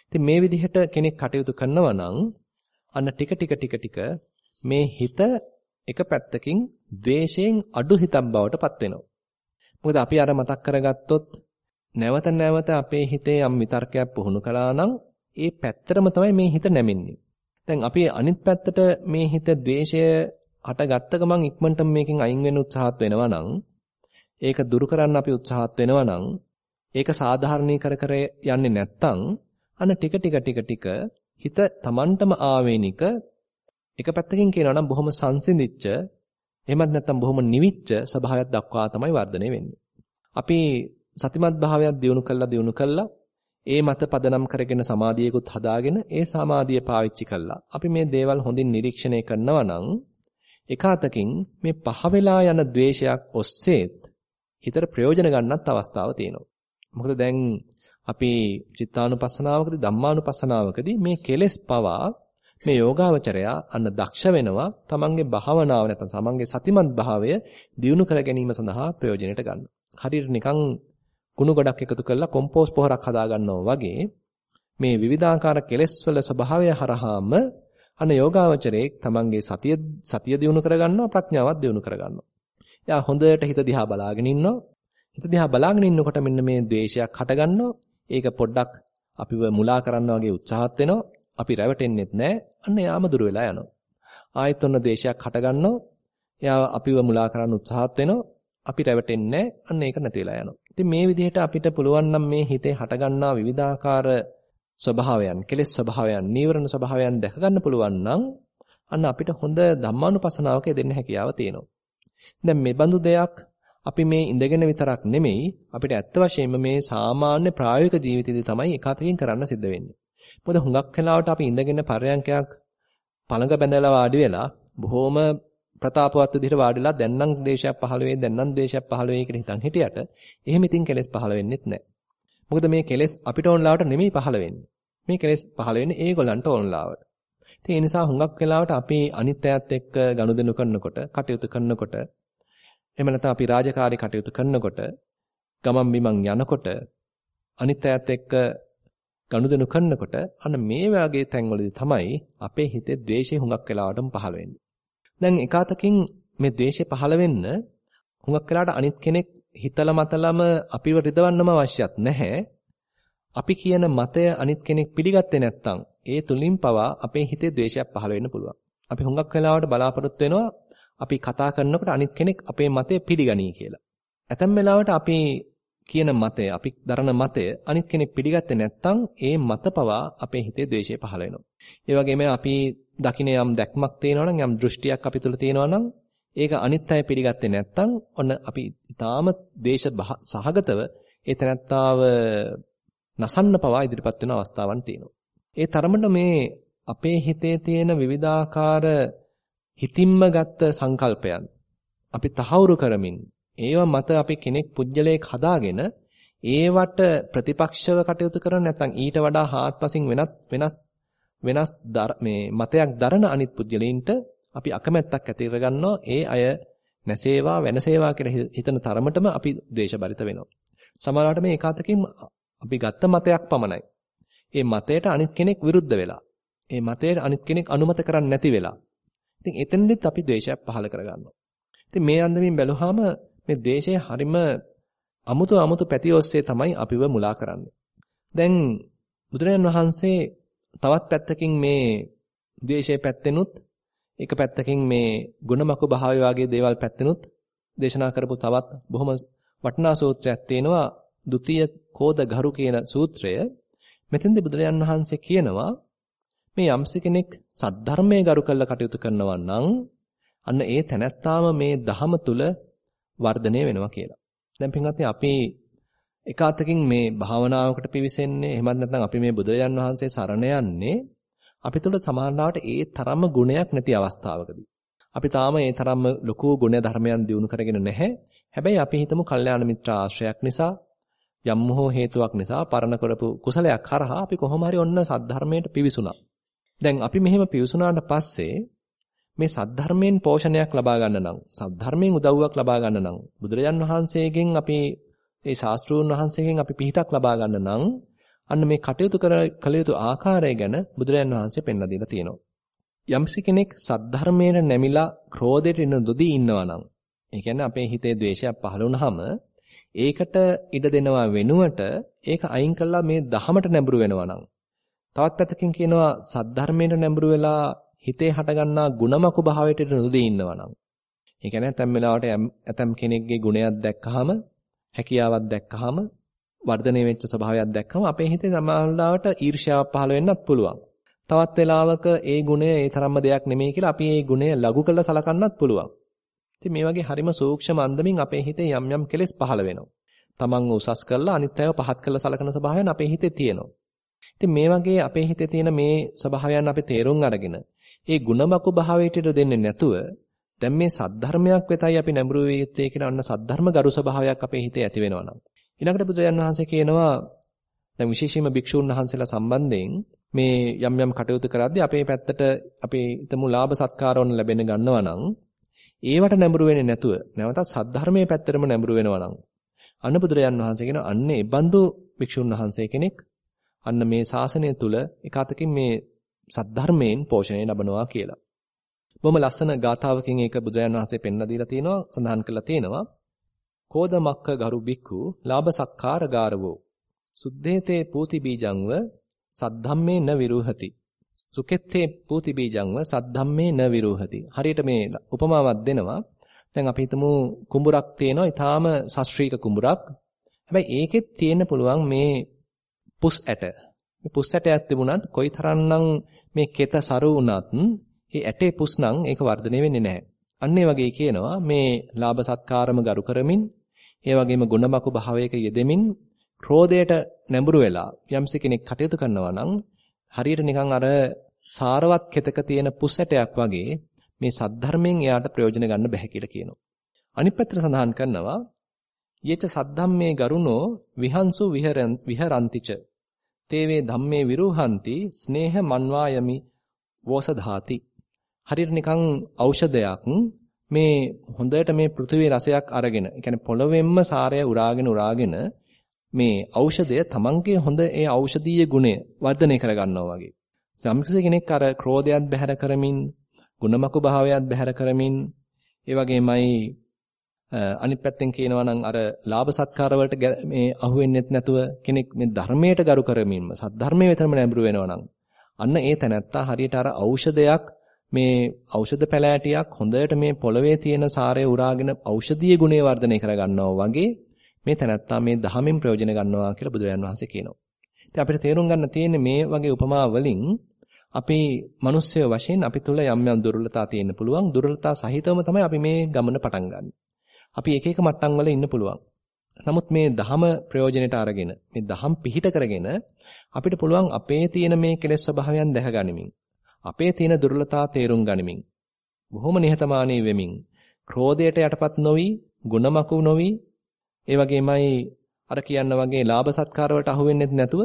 ඉතින් මේ විදිහට කෙනෙක් කටයුතු කරනවා නම් අන්න ටික ටික ටික ටික මේ හිත එක පැත්තකින් ද්වේෂයෙන් අඩු හිතක් බවට පත් වෙනවා. මොකද අපි අර මතක් කරගත්තොත් නැවත නැවත අපේ හිතේ යම් විතර්කයක් පුහුණු කළා නම් ඒ පැත්තටම තමයි මේ හිත නැමෙන්නේ. දැන් අපි අනිත් පැත්තට මේ හිත द्वේෂය හටගත්ත ගමන් ඉක්මනටම මේකෙන් අයින් වෙන්න උත්සාහත් වෙනවා නම් ඒක දුරු කරන්න අපි උත්සාහත් වෙනවා නම් ඒක සාධාරණීකර කර යන්නේ නැත්තම් අන්න ටික ටික ටික ටික හිත Tamanටම ආවේනික එක පැත්තකින් කියනවා නම් බොහොම සංසිඳිච්ච එහෙමත් නැත්නම් බොහොම නිවිච්ච ස්වභාවයක් දක්වා තමයි වර්ධනය වෙන්නේ. අපි සතිමත් භාවයක් දියුණු කළා දියුණු කළා ඒ මත පදනම් කරගෙන සමාධියකුත් හදාගෙන ඒ සමාධිය පාවිච්චි කළා. අපි මේ දේවල් හොඳින් නිරීක්ෂණය කරනවා නම් එකාතකින් මේ පහ වෙලා යන द्वේෂයක් ඔස්සේත් හිතට ප්‍රයෝජන ගන්නත් අවස්ථාව තියෙනවා. මොකද දැන් අපි චිත්තානුපස්සනාවකදී ධම්මානුපස්සනාවකදී මේ කෙලෙස් පවා මේ යෝගාවචරයා අන්න දක්ෂ වෙනවා තමන්ගේ භාවනාව නැත්නම් තමන්ගේ සතිමත් භාවය දියුණු කර ගැනීම සඳහා ප්‍රයෝජනෙට ගන්න. හරියට නිකන් කුණු ගොඩක් එකතු කරලා කොම්පෝස් පොහොරක් හදා ගන්නවා වගේ මේ විවිධාකාර කෙලෙස් වල ස්වභාවය හරහාම අන යෝගාවචරයේ තමන්ගේ සතිය සතිය දිනු කරගන්නවා ප්‍රඥාවත් දිනු කරගන්නවා. එයා හොඳට හිත දිහා බලාගෙන ඉන්නවා. හිත දිහා බලාගෙන ඉන්නකොට මෙන්න මේ ද්වේෂයක් හටගන්නවා. ඒක පොඩ්ඩක් අපිව මුලා කරන්න වගේ උත්සාහත් වෙනවා. අපි රැවටෙන්නෙත් නැහැ. අන්න යාම දුර වෙලා යනවා. ආයෙත් ඔන්න දේශයක් හටගන්නවා. එයා අපිව මුලා කරන්න උත්සාහත් වෙනවා. අපි රැවටෙන්නේ අන්න ඒක නැති වෙලා යනවා. ඉතින් මේ විදිහට අපිට පුළුවන් නම් මේ හිතේ හටගන්නා විවිධාකාර ස්වභාවයන්, කෙලෙස් ස්වභාවයන්, නීවරණ ස්වභාවයන් දැක ගන්න පුළුවන් නම් අන්න අපිට හොඳ ධම්මානුපසනාවක දෙන්න හැකියාව තියෙනවා. දැන් මේ බඳු දෙයක් අපි මේ ඉඳගෙන විතරක් නෙමෙයි අපිට ඇත්ත වශයෙන්ම මේ සාමාන්‍ය ප්‍රායෝගික ජීවිතයේදී තමයි එකතකින් කරන්න සිද්ධ වෙන්නේ. මොකද හුඟක් වෙලාවට අපි ඉඳගෙන පරයන්කයක් පළඟ බැඳලා වාඩි වෙලා බොහොම ප්‍රතාපවත් විදිහට වාඩිලා දැන් නම් ද්වේෂයක් පහළ වෙයි දැන් නම් ද්වේෂයක් පහළ වෙයි කියලා හිතන් හිටියට එහෙම ඉතින් කෙලෙස් පහළ වෙන්නෙත් නැහැ. මොකද මේ කෙලෙස් අපිට ඕනලාවට නෙමෙයි පහළ වෙන්නේ. මේ කෙලෙස් පහළ වෙන්නේ ඒගොල්ලන්ට ඕනලාවට. ඒ නිසා හුඟක් වෙලාවට අපි අනිත්‍යයත් එක්ක ගනුදෙනු කරනකොට කටයුතු කරනකොට එහෙම නැත්නම් අපි රාජකාරී කටයුතු කරනකොට ගමන් බිමන් යනකොට අනිත්‍යයත් එක්ක ගනුදෙනු කරනකොට අන්න මේ වගේ තැන්වලදී තමයි අපේ හිතේ ද්වේෂය හුඟක් වෙලාවටම පහළ වෙන්නේ. දැන් එකාතකින් මේ ද්වේෂය පහළ වෙන්න හුඟක් වෙලාවට අනිත් කෙනෙක් හිතලා මතලම අපිව රිදවන්නම අවශ්‍යත් නැහැ. අපි කියන මතය අනිත් කෙනෙක් පිළිගත්තේ නැත්නම් ඒ තුලින් පවා අපේ හිතේ ද්වේෂයක් පහළ වෙන්න පුළුවන්. අපි හුඟක් වෙලාවට බලාපොරොත්තු වෙනවා අපි කතා කරනකොට අනිත් කෙනෙක් අපේ මතය පිළිගනී කියලා. ඇතැම් වෙලාවට අපි කියන මතය, අපි දරන මතය අනිත් කෙනෙක් පිළිගත්තේ නැත්නම් ඒ මත පවා අපේ හිතේ ද්වේෂය පහළ වෙනවා. ඒ වගේම අපි දකින්න යම් දැක්මක් තියෙනවා නම් යම් දෘෂ්ටියක් අපි තුල තියෙනවා නම් ඒක අනිත් අය පිළිගත්තේ නැත්නම් ඔන්න අපි ඊටාම ද්වේෂ සහගතව ඒ තැනත්තාව නසන්න පවා ඉදිරිපත් වෙන අවස්ථාවන් තියෙනවා. ඒ තරමට මේ අපේ හිතේ තියෙන විවිධාකාර හිතින්ම ගත්ත සංකල්පයන් අපි තහවුරු කරමින් ඒවා මත අපි කෙනෙක් පුජ්‍යලයක් හදාගෙන ඒවට ප්‍රතිපක්ෂව කටයුතු කරන නැත්නම් ඊට වඩා හාත්පසින් වෙනත් වෙනස් වෙනස් මේ මතයක් දරන අනිත් පුජ්‍යලයින්ට අපි අකමැත්තක් ඇති කරගන්නවා ඒ අය නැසේවා වෙනසේවා කියලා හිතන තරමටම අපි ද්වේෂබරිත වෙනවා. සමහරවිට මේ ඒකාතකින් අපි ගත්ත මතයක් පමණයි. ඒ මතයට අනිත් කෙනෙක් විරුද්ධ වෙලා. ඒ මතයට අනිත් කෙනෙක් අනුමත කරන්නේ නැති වෙලා. ඉතින් එතනදිත් අපි ද්වේෂයක් පහළ කරගන්නවා. ඉතින් මේ අන්දමින් බැලුවාම මේ ද්වේෂය හරිම අමුතු අමුතු පැති ඔස්සේ තමයි අපිව මුලා කරන්නේ. දැන් බුදුරජාන් වහන්සේ තවත් පැත්තකින් මේ ද්වේෂයේ පැත්තෙනුත් එක පැත්තකින් මේ ගුණමක භාවය වගේ දේවල් පැත්තෙනුත් දේශනා කරපු තවත් බොහොම වටිනා සූත්‍රයක් තියෙනවා ဒ ුතිය කෝද ගරු කියන සූත්‍රය. මෙතෙන්දී බුදුරජාන් වහන්සේ කියනවා මේ යම්ස කෙනෙක් සද්ධර්මයේ ගරු කළ කටයුතු කරනවා නම් අන්න ඒ තැනැත්තාම මේ ධහම තුල වර්ධනය වෙනවා කියලා. දැන් පින්වත්නි අපි එකාතකින් මේ භාවනාවකට පිවිසෙන්නේ එහෙමත් නැත්නම් අපි මේ බුදුරජාන් වහන්සේ සරණ යන්නේ අපි තුල සමානලාවට ඒ තරම්ම ගුණයක් නැති අවස්ථාවකදී. අපි තාම ඒ තරම්ම ලොකු ගුණ ධර්මයන් දිනු කරගෙන නැහැ. හැබැයි අපි හිතමු කල්යාණ මිත්‍ර ආශ්‍රයක් නිසා යම් හෝ හේතුවක් නිසා පරණ කරපු කුසලයක් කරහා අපි කොහොම හරි ඔන්න සද්ධර්මයට පිවිසුණා. දැන් අපි මෙහෙම පිවිසුණාට පස්සේ මේ සද්ධර්මයෙන් පෝෂණයක් ලබා ගන්න නම් සද්ධර්මයෙන් උදව්වක් ලබා ගන්න නම් බුදුරජාන් වහන්සේගෙන් අපි ඒ ශාස්ත්‍රූන් වහන්සේගෙන් අපි පිහිටක් ලබා ගන්න නම් අන්න මේ කටයුතු කළ යුතු ආකාරය ගැන බුදුරජාන් වහන්සේ පෙන්ලා දීලා තියෙනවා. යම්සි කෙනෙක් සද්ධර්මයට නැමිලා ක්‍රෝධයට ඉන්න දොදී ඉන්නවා නම් ඒ කියන්නේ අපේ හිතේ ද්වේෂයක් පහළ වුණාම ඒකට ඉඩ දෙනවා වෙනුවට ඒක අයින් කළා මේ දහමට නැඹුරු වෙනවා නම් තවත් පැත්තකින් කියනවා සද්ධර්මයට නැඹුරු වෙලා හිතේ හටගන්නා ಗುಣමකු භාවයට නොදී ඉන්නවා නම්. ඒ කියන්නේ ඇතැම් වෙලාවට ඇතැම් කෙනෙක්ගේ ගුණයක් දැක්කහම හැකියාවක් දැක්කහම වර්ධනය වෙච්ච ස්වභාවයක් දැක්කම අපේ හිතේ සමානලාවට ඊර්ෂ්‍යාවක් පහළ වෙන්නත් පුළුවන්. තවත් වෙලාවක ඒ ගුණය ඒ තරම්ම දෙයක් නෙමෙයි කියලා අපි ඒ ගුණය ලඝු කරලා සලකන්නත් පුළුවන්. ඉතින් මේ වගේ හරිම සූක්ෂම අන්දමින් අපේ හිතේ යම් යම් කෙලෙස් පහළ වෙනවා. තමන්ව උසස් කරලා අනිත් අයව පහත් කරලා සලකන ස්වභාවයන් අපේ හිතේ තියෙනවා. ඉතින් මේ වගේ අපේ හිතේ තියෙන මේ ස්වභාවයන් අපි තේරුම් අරගෙන ඒ ಗುಣමකු භාවයට දෙන්නේ නැතුව දැන් මේ සද්ධර්මයක් වෙතයි අපි නැඹුරු වෙ යුත්තේ කියන අන්න සද්ධර්ම ගරු ස්වභාවයක් අපේ හිතේ ඇති වෙනවා නම්. ඊළඟට බුදුරජාන් වහන්සේ කියනවා දැන් විශේෂයෙන්ම භික්ෂුන් වහන්සේලා සම්බන්ධයෙන් මේ යම් යම් කටයුතු කරද්දී අපේ පැත්තට අපේ හිතමු ලාභ සත්කාරවන ලැබෙන ගන්නවා නම් ඒවට නැඹුරු වෙන්නේ නැතුව නැවත සද්ධර්මයේ පැත්තටම නැඹුරු වෙනවා නම් අන්න බුදුරජාන් වහන්සේ කියන අන්න ඒ බඳු භික්ෂුන් වහන්සේ කෙනෙක් අන්න මේ ශාසනය තුල එකතකින් මේ සද්ධර්මයෙන් පෝෂණය ලබනවා කියලා. බොහොම ලස්සන ගාථාවකින් ඒක බුදුරජාණන් වහන්සේ පෙන්ලා දීලා තියෙනවා සඳහන් කරලා තියෙනවා. කෝදමක්ක ගරු බික්ඛු ලාභ සක්කාර ගාරවෝ. සුද්ධේතේ පූති බීජංව සද්ධම්මේ න විරුහති. සුකෙත්තේ පූති බීජංව සද්ධම්මේ න විරෝහති. හරියට මේ උපමාවක් දෙනවා. දැන් අපි හිතමු කුඹුරක් තියෙනවා. ඊටාම ශාස්ත්‍රීය කුඹුරක්. හැබැයි ඒකෙත් තියෙන්න පුළුවන් මේ පුස් ඇට. මේ පුස් ඇටයක් තිබුණත් කොයිතරම්නම් මේ කෙත සරු වුණත් ඒ ඇටේ පුස් නම් ඒක වර්ධනය වෙන්නේ නැහැ. අන්න ඒ වගේ කියනවා මේ ලාභ සත්කාරම ගරු කරමින් ඒ වගේම ගුණමකු භාවයක යෙදෙමින් ක්‍රෝධයට නැඹුරු වෙලා යම්සි කෙනෙක් කටයුතු කරනවා නම් හරියට නිකන් අර සාරවත් කෙතක තියෙන පුස් ඇටයක් වගේ මේ සද්ධර්මයෙන් එයාට ප්‍රයෝජන ගන්න බැහැ කියලා කියනවා. අනිත් පැත්තට සඳහන් කරනවා යේච සද්ධම්මේ ගරුණෝ විහංසු විහරන්තිච තේවේ ධම්මේ විරුහන්ති ස්නේහ මන්වායමි වෝසධාති හරියට නිකන් ඖෂධයක් මේ හොඳට මේ පෘථිවියේ රසයක් අරගෙන, ඒ කියන්නේ පොළොවෙන්ම සාරය උරාගෙන උරාගෙන මේ ඖෂධය තමන්ගේ හොඳ ඒ ඖෂධීය ගුණය වර්ධනය කර ගන්නවා වගේ. සම්කිස කෙනෙක් අර ක්‍රෝධයත් බැහැර කරමින්, ගුණමකු භාවයත් බැහැර කරමින්, ඒ වගේමයි අනිත් පැත්තෙන් කියනවා නම් අර ලාභ සත්කාර වලට මේ අහු වෙන්නෙත් නැතුව කෙනෙක් මේ ධර්මයට ගරු කරමින්ම සද්ධර්මයේ විතරම නැඹුරු වෙනවා නම් අන්න ඒ තැනත්තා හරියට අර ඖෂධයක් මේ ඖෂධ පැලෑටියක් හොඳට මේ පොළවේ තියෙන සාරය උරාගෙන ඖෂධීය ගුණය වර්ධනය කරගන්නවා වගේ මේ තැනත්තා මේ දහමින් ප්‍රයෝජන ගන්නවා කියලා බුදුරජාන් වහන්සේ කියනවා. ඉතින් අපිට තේරුම් ගන්න තියෙන්නේ මේ වගේ උපමා වලින් අපි මිනිස්සය වශයෙන් අපි තුල යම් යම් දුර්වලතා තියෙන්න පුළුවන්. දුර්වලතා සහිතවම තමයි අපි මේ ගමන පටන් ගන්න. අපි එක එක මට්ටම් වල ඉන්න පුළුවන්. නමුත් මේ දහම ප්‍රයෝජනෙට අරගෙන මේ දහම් පිහිට කරගෙන අපිට පුළුවන් අපේ තියෙන මේ කෙලෙස් ස්වභාවයන් දැක ගනිමින් අපේ තියෙන දුර්වලතා තේරුම් ගනිමින් බොහොම නිහතමානී වෙමින් ක්‍රෝධයට යටපත් නොවි ගුණමකු නොවි ඒ වගේමයි අර කියන්න වගේ ලාභ සත්කාර වලට අහු වෙන්නේ නැතුව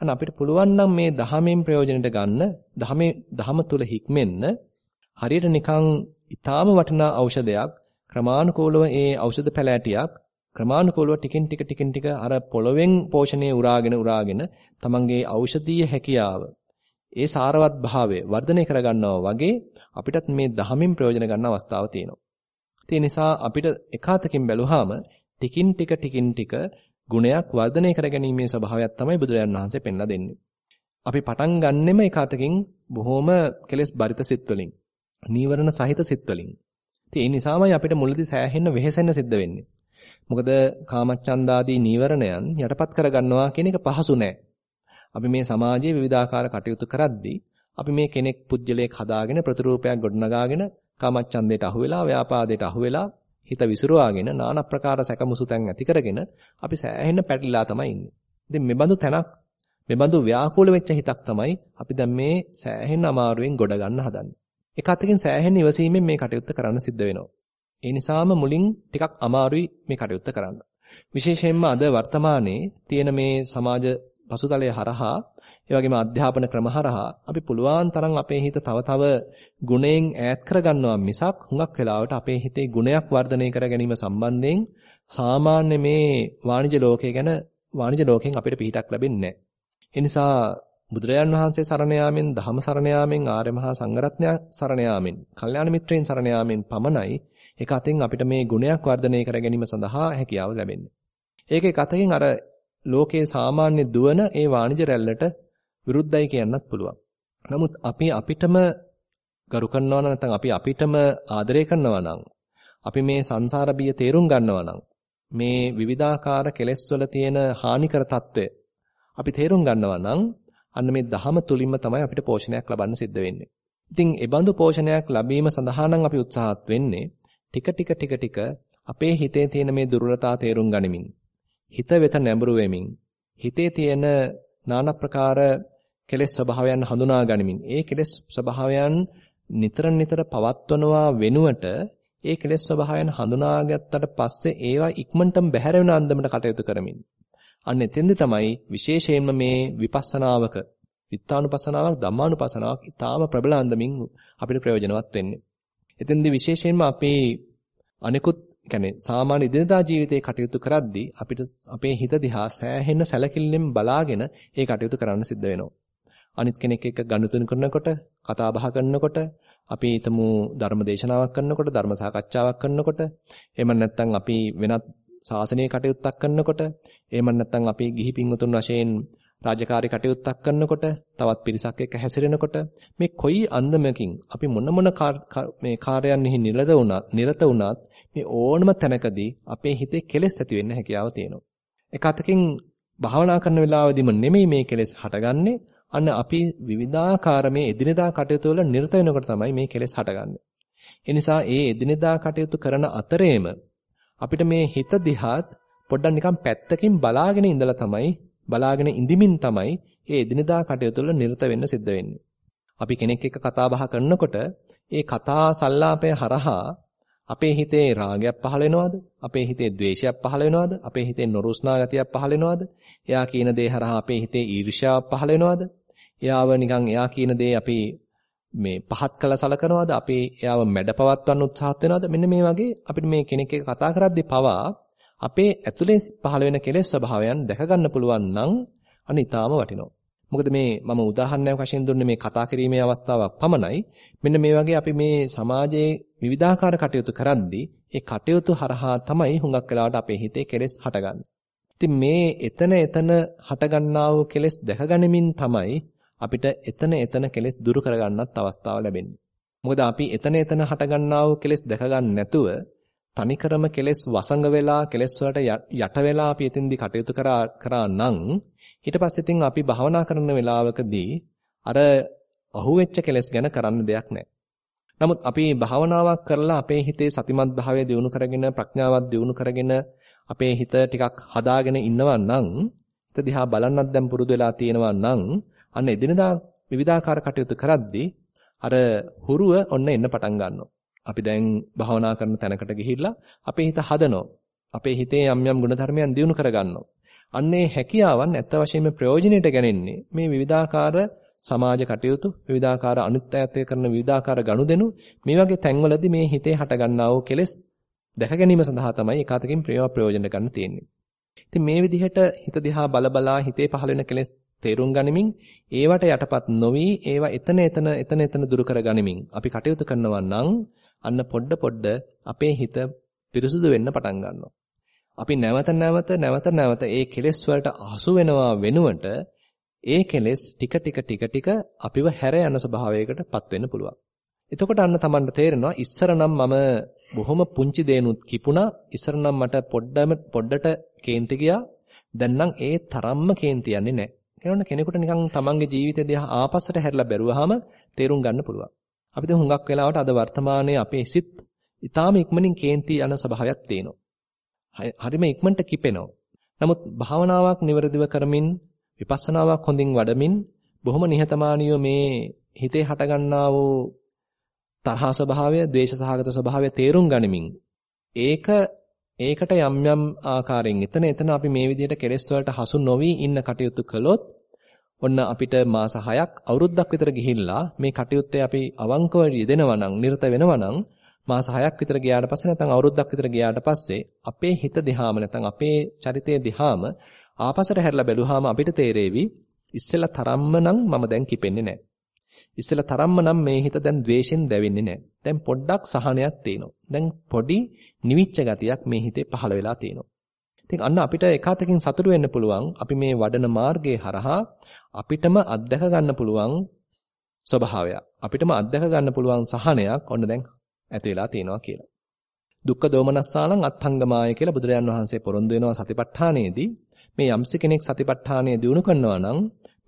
අන්න අපිට පුළුවන් නම් මේ දහමෙන් ප්‍රයෝජනෙට ගන්න දහමේ දහම තුල හික්මෙන්න හරියට නිකන් ඊටාම වටිනා ඖෂධයක් ක්‍රමානුකූලව ඒ ඖෂධ පැලෑටියක් ක්‍රමානුකූලව ටිකින් ටික ටිකින් ටික අර පොළවෙන් පෝෂණය උරාගෙන උරාගෙන තමන්ගේ ඖෂධීය හැකියාව ඒ සාරවත් භාවය වර්ධනය කරගන්නවා වගේ අපිටත් මේ දහමින් ප්‍රයෝජන ගන්න අවස්ථාව තියෙනවා. ඒ නිසා අපිට එකාතකින් බැලුවාම ටිකින් ටික ටිකින් ටික ගුණයක් වර්ධනය කරගැනීමේ ස්වභාවයක් තමයි බුදුරජාන් වහන්සේ පෙන්ලා දෙන්නේ. අපි පටන් ගන්නෙම එකාතකින් බොහොම කෙලෙස් බරිත සිත් වලින්, නීවරණ සහිත සිත් වලින්. ඉතින් ඒ නිසාමයි අපිට මුලදී සෑහෙන්න වෙහෙසෙන්න සිද්ධ වෙන්නේ. මොකද කාමච්ඡන්දාදී නීවරණයන් යටපත් කරගන්නවා කියන එක පහසු නෑ. අපි මේ සමාජයේ විවිධාකාර කටයුතු කරද්දී අපි මේ කෙනෙක් පුජ්‍යලයක් හදාගෙන ප්‍රතිරූපයක් ගොඩනගාගෙන කාමච්ඡන්දයට අහු වෙලා ව්‍යාපාදයට අහු වෙලා හිත විසිරුවාගෙන নানা ප්‍රකාර සැකමුසුතැන් ඇති කරගෙන අපි සෑහෙන්න පැටලිලා තමයි ඉන්නේ. ඉතින් මෙබඳු තැනක් මෙබඳු ව්‍යාකූල වෙච්ච හිතක් තමයි අපි දැන් මේ සෑහෙන්න අමාරුවෙන් ගොඩ ගන්න හදන්නේ. එක අතකින් සෑහෙන්න ඉවසීමෙන් මේ කටයුත්ත කරන්න සිද්ධ වෙනවා. ඒ නිසාම මුලින් ටිකක් අමාරුයි මේ කටයුත්ත කරන්න. විශේෂයෙන්ම අද වර්තමානයේ තියෙන මේ සමාජ පසුතලය හරහා ඒ වගේම අධ්‍යාපන ක්‍රම හරහා අපි පුළුවන් තරම් අපේ හිත තව තව ගුණයෙන් ඈත් කරගන්නවා මිසක් හුඟක් වෙලාවට අපේ හිතේ ගුණයක් වර්ධනය කර ගැනීම සම්බන්ධයෙන් සාමාන්‍ය මේ වාණිජ ලෝකය ගැන වාණිජ ලෝකයෙන් අපිට පිහිටක් ලැබෙන්නේ නැහැ. ඒ නිසා බුදුරජාන් වහන්සේ සරණ යාමෙන් ධම්ම සරණ යාමෙන් ආර්ය මහා සංඝරත්නය සරණ යාමෙන් කල්යාණ මිත්‍රයන් සරණ යාමෙන් පමණයි ඒක අතින් අපිට මේ ගුණයක් වර්ධනය කර ගැනීම සඳහා හැකියාව ලැබෙන්නේ. ඒක එක අතකින් අර ලෝකයේ සාමාන්‍ය දුවන ඒ වාණිජ රැල්ලට විරුද්ධයි කියන්නත් පුළුවන්. නමුත් අපි අපිටම ගරු කරනවා නම් නැත්නම් අපි අපිටම ආදරය කරනවා නම් අපි මේ සංසාර බිය තේරුම් ගන්නවා නම් මේ විවිධාකාර කෙලෙස් වල තියෙන හානිකර తত্ত্বය අපි තේරුම් ගන්නවා නම් අන්න මේ දහම තුලින්ම තමයි අපිට පෝෂණයක් ලබන්න සිද්ධ වෙන්නේ. ඉතින් ඒ බඳු පෝෂණයක් ලැබීම සඳහා නම් අපි උත්සාහත් වෙන්නේ ටික ටික ටික ටික අපේ හිතේ තියෙන මේ දුර්වලතා තේරුම් ගනිමින් හිත වෙත නැඹුරු වෙමින් හිතේ තියෙන নানা ප්‍රකාර කෙලෙස් ස්වභාවයන් හඳුනා ගනිමින් ඒ කෙලෙස් ස්වභාවයන් නිතර නිතර පවත්වනවා වෙනුවට ඒ කෙලෙස් ස්වභාවයන් හඳුනාගත්තට පස්සේ ඒවා ඉක්මනටම බැහැර වෙන අන්දමට කටයුතු කරමින් අන්න එතෙන්ද තමයි විශේෂයෙන්ම මේ විපස්සනාවක විත්තානුපස්සනාවක් ධම්මානුපස්සනාවක් ඊටාම ප්‍රබල අන්දමින් අපිට ප්‍රයෝජනවත් වෙන්නේ. එතෙන්දී විශේෂයෙන්ම අපේ අනිකුත් කියන්නේ සාමාන්‍ය දිනදා ජීවිතේ කටයුතු කරද්දී අපිට අපේ හිත දිහා සෑහෙන සැලකිල්ලෙන් බලාගෙන ඒ කටයුතු කරන්න සිද්ධ වෙනවා. අනිත් කෙනෙක් එක්ක ගනුදෙනු කරනකොට, කතා බහ කරනකොට, අපි හිතමු ධර්ම දේශනාවක් කරනකොට, ධර්ම සාකච්ඡාවක් කරනකොට, එහෙම නැත්නම් අපි වෙනත් ශාසනීය කටයුත්තක් කරනකොට, එහෙම නැත්නම් අපි ගිහි පින්වතුන් වශයෙන් රාජකාරී කටයුත්තක් කරනකොට තවත් පිරිසක් එක්ක හැසිරෙනකොට මේ කොයි අන්දමකින් අපි මොන මොන මේ කාර්යයන්හි නිරත වුණත් නිරත වුණත් මේ ඕනම තැනකදී අපේ හිතේ කෙලෙස් ඇති වෙන්න හැකියාව තියෙනවා. එක අතකින් භාවනා කරන වෙලාවෙදිම නෙමෙයි මේ කෙලෙස් හටගන්නේ. අන්න අපි විවිධාකාර මේ එදිනෙදා කටයුතු වල නිරත වෙනකොට තමයි මේ කෙලෙස් හටගන්නේ. ඒ නිසා ඒ එදිනෙදා කටයුතු කරන අතරේම අපිට මේ හිත දිහාත් පොඩ්ඩක් නිකන් පැත්තකින් බලාගෙන ඉඳලා තමයි බලාගෙන ඉඳිමින් තමයි මේ එදිනෙදා කටයුතු වල නිරත වෙන්න සිද්ධ වෙන්නේ. අපි කෙනෙක් එක්ක කතා බහ කරනකොට ඒ කතා සල්ලාපය හරහා අපේ හිතේ රාගයක් පහළ වෙනවද? අපේ හිතේ ද්වේෂයක් පහළ වෙනවද? අපේ හිතේ නොරුස්නා ගතියක් පහළ වෙනවද? එයා කියන දේ හරහා අපේ හිතේ ඊර්ෂ්‍යාවක් පහළ වෙනවද? එයාව නිකන් එයා කියන දේ අපි මේ පහත් කළ සලකනවද? අපි එයාව මැඩපවත්වන්න උත්සාහත් වෙනවද? මෙන්න මේ වගේ අපිට මේ කෙනෙක් එක්ක කතා කරද්දී පවා අපේ ඇතුලේ පහළ වෙන කෙලෙස් ස්වභාවයන් දැක ගන්න පුළුවන් නම් අනිතාම වටිනවා. මොකද මේ මම උදාහරණයක් වශයෙන් දුන්නේ මේ කතා කිරීමේ අවස්ථාවක් පමණයි. මෙන්න මේ වගේ අපි මේ සමාජයේ විවිධාකාර කටයුතු කරද්දී ඒ කටයුතු හරහා තමයි හුඟක් වෙලාවට අපේ හිතේ කෙලෙස් හටගන්නේ. ඉතින් මේ එතන එතන හටගන්නා වූ කෙලෙස් දැකගැනීමෙන් තමයි අපිට එතන එතන කෙලෙස් දුරු කරගන්නත් අවස්ථාව ලැබෙන්නේ. මොකද අපි එතන එතන හටගන්නා වූ කෙලෙස් දැකගන්න නැතුව තනිකරම කෙලෙස් වසඟ වෙලා කෙලෙස් වලට යට වෙලා අපි එතෙන්දී කටයුතු කරා කරා නම් ඊට පස්සේ ඉතින් අපි භාවනා කරන වෙලාවකදී අර අහුවෙච්ච කෙලෙස් ගැන කරන්න දෙයක් නැහැ. නමුත් අපි භාවනාවක් කරලා අපේ හිතේ සතිමත් භාවය දියුණු කරගෙන ප්‍රඥාවක් දියුණු කරගෙන අපේ හිත ටිකක් හදාගෙන ඉන්නවා නම් හිත දිහා බලන්නත් දැන් පුරුදු වෙලා තියෙනවා නම් අන්න එදිනදා විවිධාකාර කටයුතු කරද්දී අර හුරුව ඔන්න එන්න පටන් ගන්නවා. අපි දැන් භාවනා කරන තැනකට ගිහිල්ලා අපේ හිත හදනවා. අපේ හිතේ යම් යම් ගුණධර්මයන් දියුණු කරගන්නවා. අන්නේ හැකියාවන් ඇත්ත වශයෙන්ම ප්‍රයෝජනෙට ගැනෙන්නේ මේ විවිධාකාර සමාජ කටයුතු විවිධාකාර අනිත්‍යත්වය කරන විවිධාකාර ගනුදෙනු මේ වගේ තැන්වලදී මේ හිතේ හටගන්නා වූ කෙලෙස් දැක ගැනීම සඳහා තමයි ඒකාතකින් ප්‍රේම ප්‍රයෝජන ගන්න තියෙන්නේ. ඉතින් මේ විදිහට හිත දිහා බලබලා හිතේ පහළ වෙන කෙලෙස් තේරුම් ගනිමින් ඒවට යටපත් නොවි ඒවා එතන එතන එතන එතන දුරු කර ගනිමින් අපි කටයුතු කරනවා නම් අන්න පොඩ පොඩ අපේ හිත පිරිසුදු වෙන්න පටන් ගන්නවා. අපි නැවත නැවත නැවත නැවත ඒ කෙලෙස් වලට අහසු වෙනවා වෙනුවට ඒ කෙලෙස් ටික ටික ටික ටික අපිව හැර යන ස්වභාවයකටපත් වෙන්න පුළුවන්. එතකොට අන්න Tamanට තේරෙනවා ඉස්සර නම් මම බොහොම පුංචි දේනුත් කිපුණා. ඉස්සර නම් මට පොඩ්ඩම පොඩ්ඩට කේන්ති ගියා. දැන් නම් ඒ තරම්ම කේන්ති යන්නේ නැහැ. කියනොත් කෙනෙකුට නිකන් Tamanගේ ජීවිතය දිහා ආපස්සට හැරිලා බැලුවාම තේරුම් ගන්න පුළුවන්. අපි දැන් හුඟක් වෙලාවට අද වර්තමානයේ අපේ සිත් ඊටාම ඉක්මනින් කේන්ති යන ස්වභාවයක් තියෙනවා. හරිම ඉක්මනට කිපෙනවා. නමුත් භාවනාවක් නිවැරදිව කරමින් විපස්සනාවක් හොඳින් වඩමින් බොහොම නිහතමානීව මේ හිතේ හටගන්නා වූ තරහා ස්වභාවය, ද්වේෂ සහගත ස්වභාවය තේරුම් ගනිමින් ඒක ඒකට යම් යම් ආකාරයෙන් එතන එතන අපි මේ විදිහට කෙලෙස් වලට හසු නොවි ඉන්න කටයුතු කළොත් ඔන්න අපිට මාස 6ක් අවුරුද්දක් විතර ගිහිල්ලා මේ කටයුත්තේ අපි අවංකව යෙදෙනවා නම් නිරත වෙනවා නම් මාස 6ක් විතර ගියාට පස්සේ නැත්නම් අවුරුද්දක් විතර ගියාට පස්සේ අපේ හිත දිහාම නැත්නම් අපේ චරිතය දිහාම ආපසට හැරිලා බැලුවාම අපිට තේරෙවි ඉස්සෙල්ලා තරම්ම නම් මම දැන් කිපෙන්නේ නැහැ. ඉස්සෙල්ලා තරම්ම නම් මේ හිත දැන් द्वේෂෙන් දැවෙන්නේ නැහැ. දැන් පොඩ්ඩක් සහනයක් තියෙනවා. දැන් පොඩි නිවිච්ච ගතියක් මේ හිතේ පහළ වෙලා තියෙනවා. ඉතින් අන්න අපිට එකwidehatකින් සතුටු වෙන්න පුළුවන් අපි මේ වඩන මාර්ගයේ හරහා අපිටම අත්දැක ගන්න පුළුවන් ස්වභාවයක්. අපිටම අත්දැක ගන්න පුළුවන් සහනයක් ඔන්න දැන් ඇති වෙලා තියෙනවා කියලා. දුක්ඛ දෝමනස්සානං අත්ංගමාය කියලා බුදුරජාන් වහන්සේ පොරොන්දු වෙනවා සතිපට්ඨානයේදී. මේ යම්සි කෙනෙක් සතිපට්ඨානය දිනු කරනවා නම්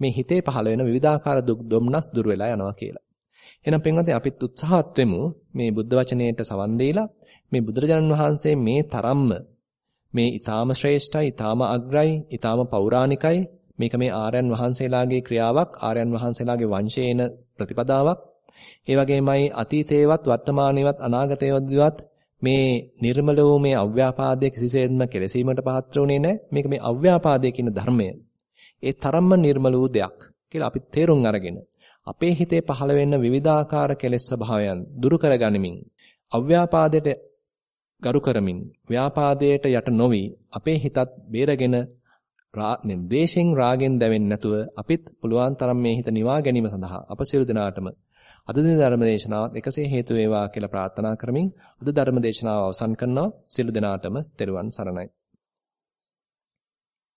මේ හිතේ පහළ වෙන විවිධාකාර දුක් දොම්නස් දුර වෙලා යනවා කියලා. එහෙනම් penggate අපිත් උත්සාහත් වෙමු මේ බුද්ධ වචනයට සවන් දීලා මේ බුදුරජාණන් වහන්සේ මේ තරම්ම මේ ඊ타ම ශ්‍රේෂ්ඨයි ඊ타ම අග්‍රයි ඊ타ම පෞරාණිකයි මේක මේ ආර්යයන් වහන්සේලාගේ ක්‍රියාවක්, ආර්යයන් වහන්සේලාගේ වංශේන ප්‍රතිපදාවක්. ඒ වගේමයි අතීතේවත් වර්තමානයේවත් අනාගතයේවත් මේ නිර්මල වූ මේ අව්‍යාපාදයේ කිසිසේත්ම කෙලසීමට පාත්‍ර වුණේ නැහැ. මේක මේ අව්‍යාපාදයේ කියන ධර්මය. ඒ තරම්ම නිර්මල වූ දෙයක් කියලා අපි තේරුම් අරගෙන අපේ හිතේ පහළ වෙන විවිධාකාර කෙලෙස් ස්වභාවයන් දුරු කරගනිමින් අව්‍යාපාදයට ගරු කරමින් ව්‍යාපාදයට යට නොවි අපේ හිතත් බේරගෙන ද්වේෂෙන් රාගෙන් දැවෙන්නේ නැතුව අපිත් පුළුවන් තරම් මේ හිත නිවා ගැනීම සඳහා අප සියලු දෙනාටම අද දින ධර්ම දේශනාවත් එකසේ හේතු වේවා කියලා ප්‍රාර්ථනා කරමින් අද ධර්ම දේශනාව අවසන් කරනවා. සියලු දෙනාටම තෙරුවන් සරණයි.